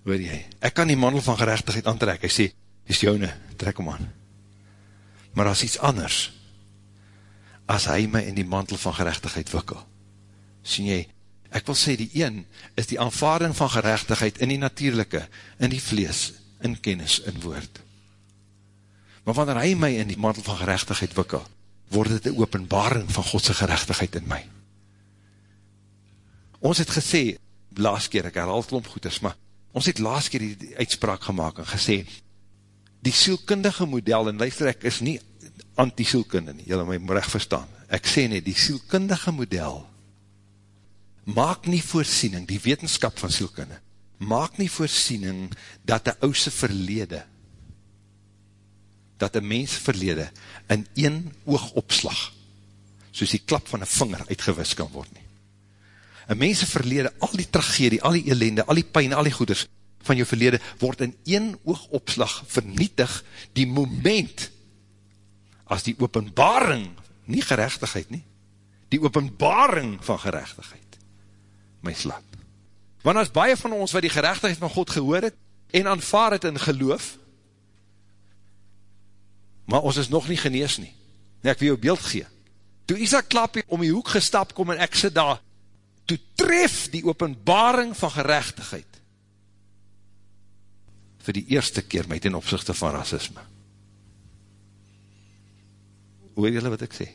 Weet jy, ek kan die mantel van gerechtigheid aantrek, hy sê, is joune, trek om aan. Maar as iets anders, as hy my in die mantel van gerechtigheid wikkel, sien jy, ek wil sê, die een is die aanvaarding van gerechtigheid in die natuurlijke, in die vlees, in kennis, in woord. Maar wanneer hy my in die mantel van gerechtigheid wikkel, word dit een openbaring van Godse gerechtigheid in my. Ons het gesê, laas keer, ek herhaal klomp goeders, maar ons het laas keer die uitspraak gemaakt en gesê, die sielkundige model, en luister ek is nie anti-sielkunde nie, jylle my recht verstaan, ek sê nie, die sielkundige model, maak nie voorsiening, die wetenskap van sielkunde, maak nie voorsiening, dat die ouse verlede, dat die mens verlede, in een oogopslag, soos die klap van een vinger uitgewis kan word nie. Een mense verlede, al die tragedie, al die elende, al die pijn, al die goeders, van jou verlede, word in een oogopslag vernietig, die moment, as die openbaring, nie gerechtigheid nie, die openbaring van gerechtigheid, my slaap. Want as baie van ons wat die gerechtigheid van God gehoor het, en aanvaar het in geloof, maar ons is nog nie genees nie. Nee, ek wil jou beeld gee. Toe Isaac klapie om die hoek gestap kom en ek sit daar, toe tref die openbaring van gerechtigheid vir die eerste keer my ten opzichte van racisme. Hoor julle wat ek sê?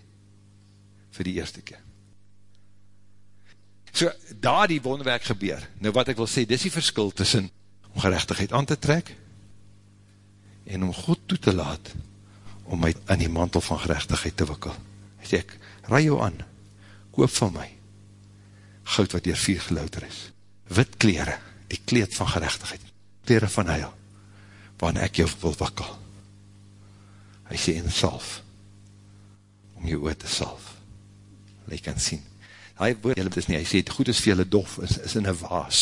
Vir die eerste keer. So, daar die wonderwerk gebeur. Nou wat ek wil sê, dis die verskil tussen om gerechtigheid aan te trek en om God toe te laat om my in die mantel van gerechtigheid te wikkel. Hy sê ek, raai jou aan, koop van my goud wat dier vier gelouter is, wit kleren, die kleed van gerechtigheid, kleren van heil, waarin ek jou wil wakkel. Hy sê in salf, om jou oor te salf. Hy kan sien. Hy woord, is nie, hy sê, het goed is vir julle dof, is, is in een waas.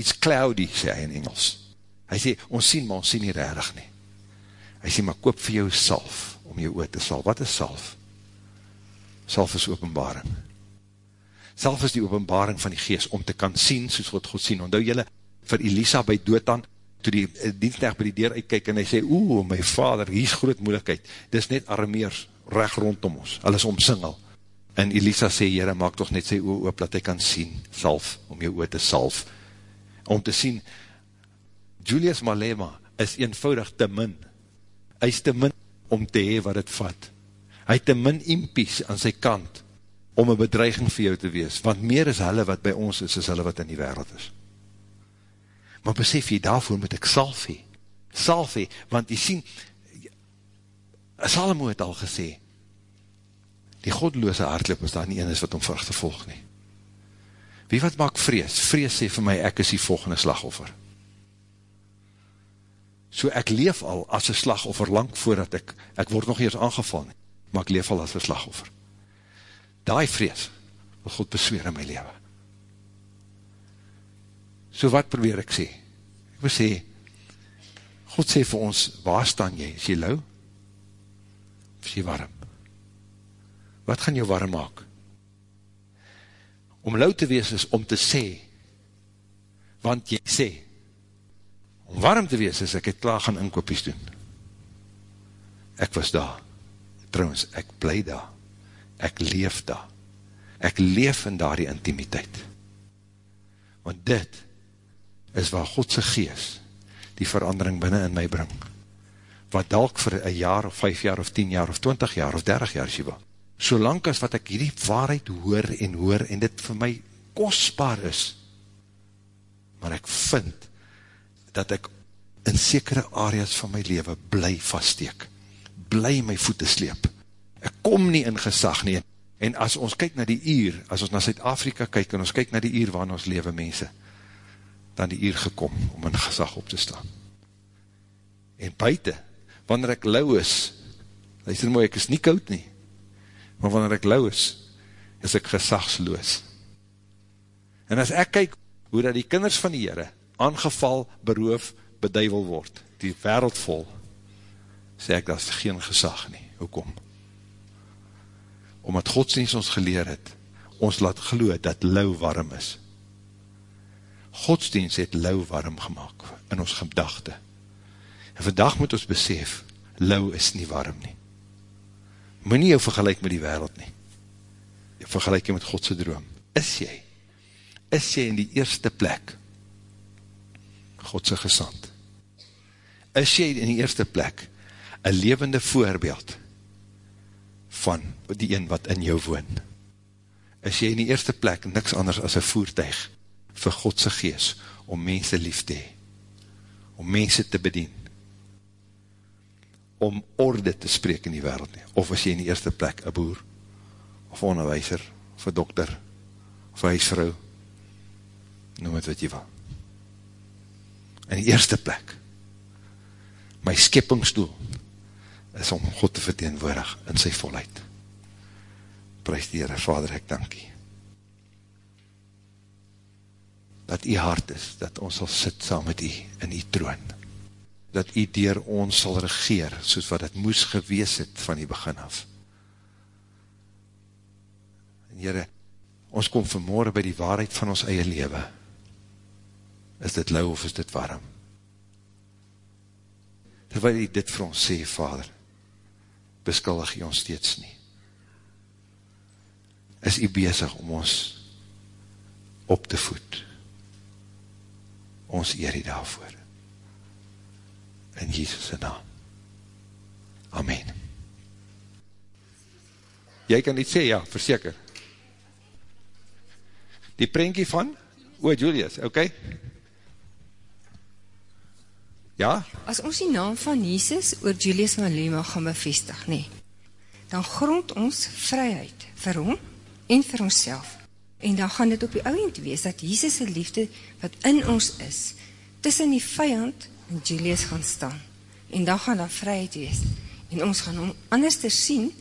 Iets cloudy, sê hy in Engels. Hy sê, ons sien, maar ons sien nie redig nie. Hy sê, maar koop vir jou salf, om jou oor te salf. Wat is salf? Salf is openbaring. Salf is die openbaring van die geest, om te kan sien, soos wat God sien. Ondou jylle, vir Elisa by Dothan, toe die eh, dienstnecht by die deur uitkyk en hy sê, oe, my vader, hier is groot moeilijkheid, dit is net armeers recht rondom ons, alles omsingel. En Elisa sê, jyre, maak toch net sy oe oop, dat hy kan sien, salf, om jou oor te salf, om te sien, Julius Malema is eenvoudig te min, hy is te min om te hee wat het vat, hy het te min impies aan sy kant, om een bedreiging vir jou te wees, want meer is hulle wat by ons is, is hulle wat in die wereld is maar besef jy, daarvoor moet ek salf hee, salf hee, want jy sien, Salomo het al gesê, die godloose hardloop is daar nie een is wat om vir te volg nie. Wie wat maak vrees? Vrees sê vir my, ek is die volgende slagoffer. So ek leef al as een slagoffer lang voordat ek, ek word nog eers aangeval nie, maar ek leef al as een slagoffer. Daai vrees, wil God besweer in my leven. So wat probeer ek sê? Ek wil sê, God sê vir ons, waar staan jy? Is jy lauw? Of is jy warm? Wat gaan jou warm maak? Om lauw te wees is om te sê, want jy sê, om warm te wees is ek het klaar gaan inkopies doen. Ek was daar. Trouwens, ek bly daar. Ek leef daar. Ek leef in daar die intimiteit. Want dit is waar Godse gees die verandering binnen in my bring. Wat dalk vir een jaar of vijf jaar of tien jaar of twintig jaar of dertig jaar wil. Solang as wat ek hierdie waarheid hoor en hoor en dit vir my kostbaar is, maar ek vind dat ek in sekere areas van my leven bly vaststeek, bly my voete sleep. Ek kom nie in gesag nie. En as ons kyk na die uur, as ons na Zuid-Afrika kyk en ons kyk na die uur waarin ons leven mense, dan die uur gekom om in gezag op te staan. En buiten, wanneer ek lauw is, luister mooi, ek is nie koud nie, maar wanneer ek lauw is, is ek gezagsloos. En as ek kyk, hoe dat die kinders van die Heere, aangeval, beroof, beduivel word, die wereld vol, sê ek, dat is geen gezag nie. Hoekom? Omdat godsdienst ons geleer het, ons laat geloo dat lauw warm is godsdienst het lauw warm gemaakt in ons gedachte. En vandag moet ons besef, lauw is nie warm nie. Moet nie jou vergelijk met die wereld nie. Jou vergelijk jy met Godse droom. Is jy? Is jy in die eerste plek Godse gesand? Is jy in die eerste plek een levende voorbeeld van die een wat in jou woon? Is jy in die eerste plek niks anders as een voertuig vir Godse gees, om mense lief te hee, om mense te bedien, om orde te spreek in die wereld nie. Of as jy in die eerste plek, een boer, of onderwijzer, of een dokter, of een huisvrou, noem het wat jy wil. In die eerste plek, my skeppingsdoel, is om God te verteenwoordig in sy volheid. Prijs die Heere, Vader, ek dankie. Dat die hart is, dat ons sal sit saam met die in die troon. Dat die dier ons sal regeer, soos wat het moes gewees het van die begin af. En Heere, ons kom vanmorgen by die waarheid van ons eie lewe. Is dit lauw of is dit warm? Terwijl hy dit vir ons sê, Vader, beskuldig jy ons steeds nie. Is jy bezig om ons op te voed? Ons eer jy daarvoor. In Jesus' naam. Amen. Jy kan iets sê, ja, verseker. Die prentjie van, o, Julius, oké? Okay? Ja? As ons die naam van Jesus oor Julius Malema gaan bevestig, nee, dan grond ons vryheid vir hom en vir onsself. En dan gaan dit op die ouend wees, dat Jesus' liefde wat in ons is, tussen die vijand en Julius gaan staan. En dan gaan daar vryheid wees. En ons gaan hom anders te sien,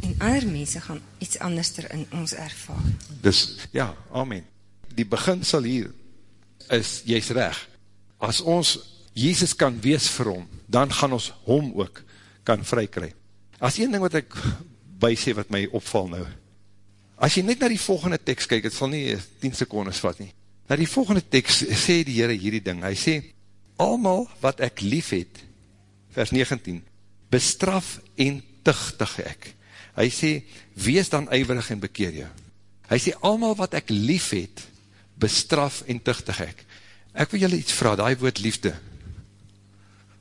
en ander mense gaan iets anders ter in ons ervaar. Dus, ja, amen. Die beginsel hier is, jy is reg, as ons Jezus kan wees vir hom, dan gaan ons hom ook kan vrykry. As een ding wat ek by sê wat my opval nou, as jy net na die volgende tekst kyk, het sal nie 10 secondes vat nie, na die volgende tekst sê die Heere hierdie ding, hy sê, almal wat ek lief het, vers 19, bestraf en tuchtig ek. Hy sê, wees dan eiwerig en bekeer jou. Hy sê, almal wat ek lief het, bestraf en tuchtig ek. Ek wil julle iets vraag, die woord liefde,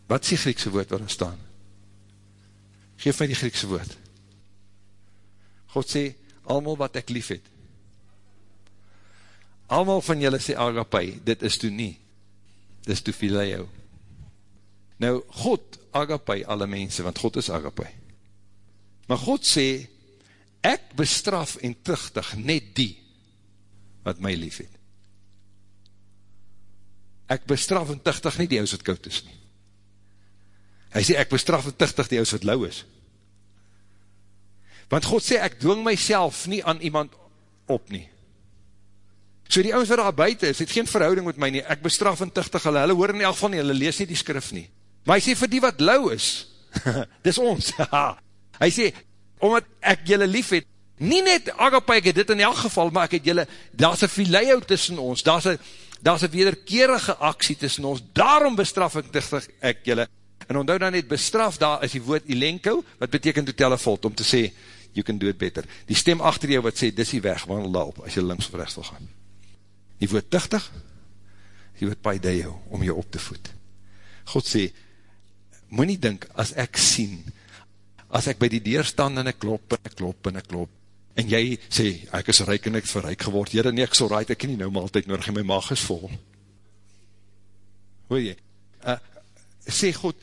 Wat is die Griekse woord waarin staan? Geef my die Griekse woord. God sê, almal wat ek lief het. Almal van julle sê agapai, dit is toe nie. Dit is toe phileo. Nou, God agapai alle mense, want God is agapai. Maar God sê, ek bestraf en tuchtig net die, wat my lief het. Ek bestraf en tuchtig nie die oud wat koud is nie. Hy sê, ek bestraf en tichtig die oud wat lauw is. Want God sê, ek dwing myself nie aan iemand op nie. So die ouds wat daar buiten is, het geen verhouding met my nie, ek bestraf en tichtig hulle, hulle hoor in elk van nie, hulle lees nie die skrif nie. Maar hy sê, vir die wat lauw is, dis ons. hy sê, omdat ek julle lief het, nie net agapai, ek het dit in elk geval, maar ek het julle, daar is een fileo tussen ons, daar is een, daar is een wederkerige aksie tussen ons, daarom bestraf ek tichtig ek julle, En onthou dan net, bestraf daar is die woord elenko, wat beteken to tell a fault, om te sê, you can do it better. Die stem achter jou wat sê, dis die weg, wandel daar op, as jy links of rechts wil gaan. Die woord tuchtig, die woord paideo, om jou op te voed. God sê, moet nie dink, as ek sien, as ek by die deur staan en ek klop, en ek klop, en ek klop, en jy sê, ek is rijk en ek is verrijk geword, jyre nie, ek so raad, ek nie nou maaltijd nodig, en my maag is vol. Hoor jy? Uh, sê God,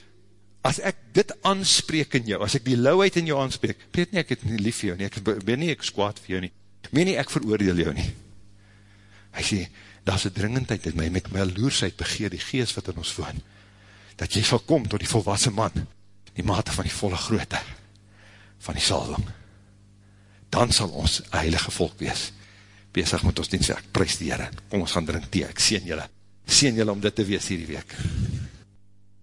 as ek dit aanspreek in jou, as ek die lauwheid in jou aanspreek, weet nie, ek het nie lief vir jou nie, ek weet nie, ek is kwaad vir jou nie, weet nie, ek veroordeel jou nie. Hy sê, daar is een dringendheid in my, met my loersheid begeer die geest wat in ons woon, dat jy sal kom tot die volwassen man, die mate van die volle groote, van die salwing. Dan sal ons een heilige volk wees, bezig met ons dienst, ek prijs die heren, kom ons gaan drink thee, ek sien julle, sien julle om dit te wees hierdie week.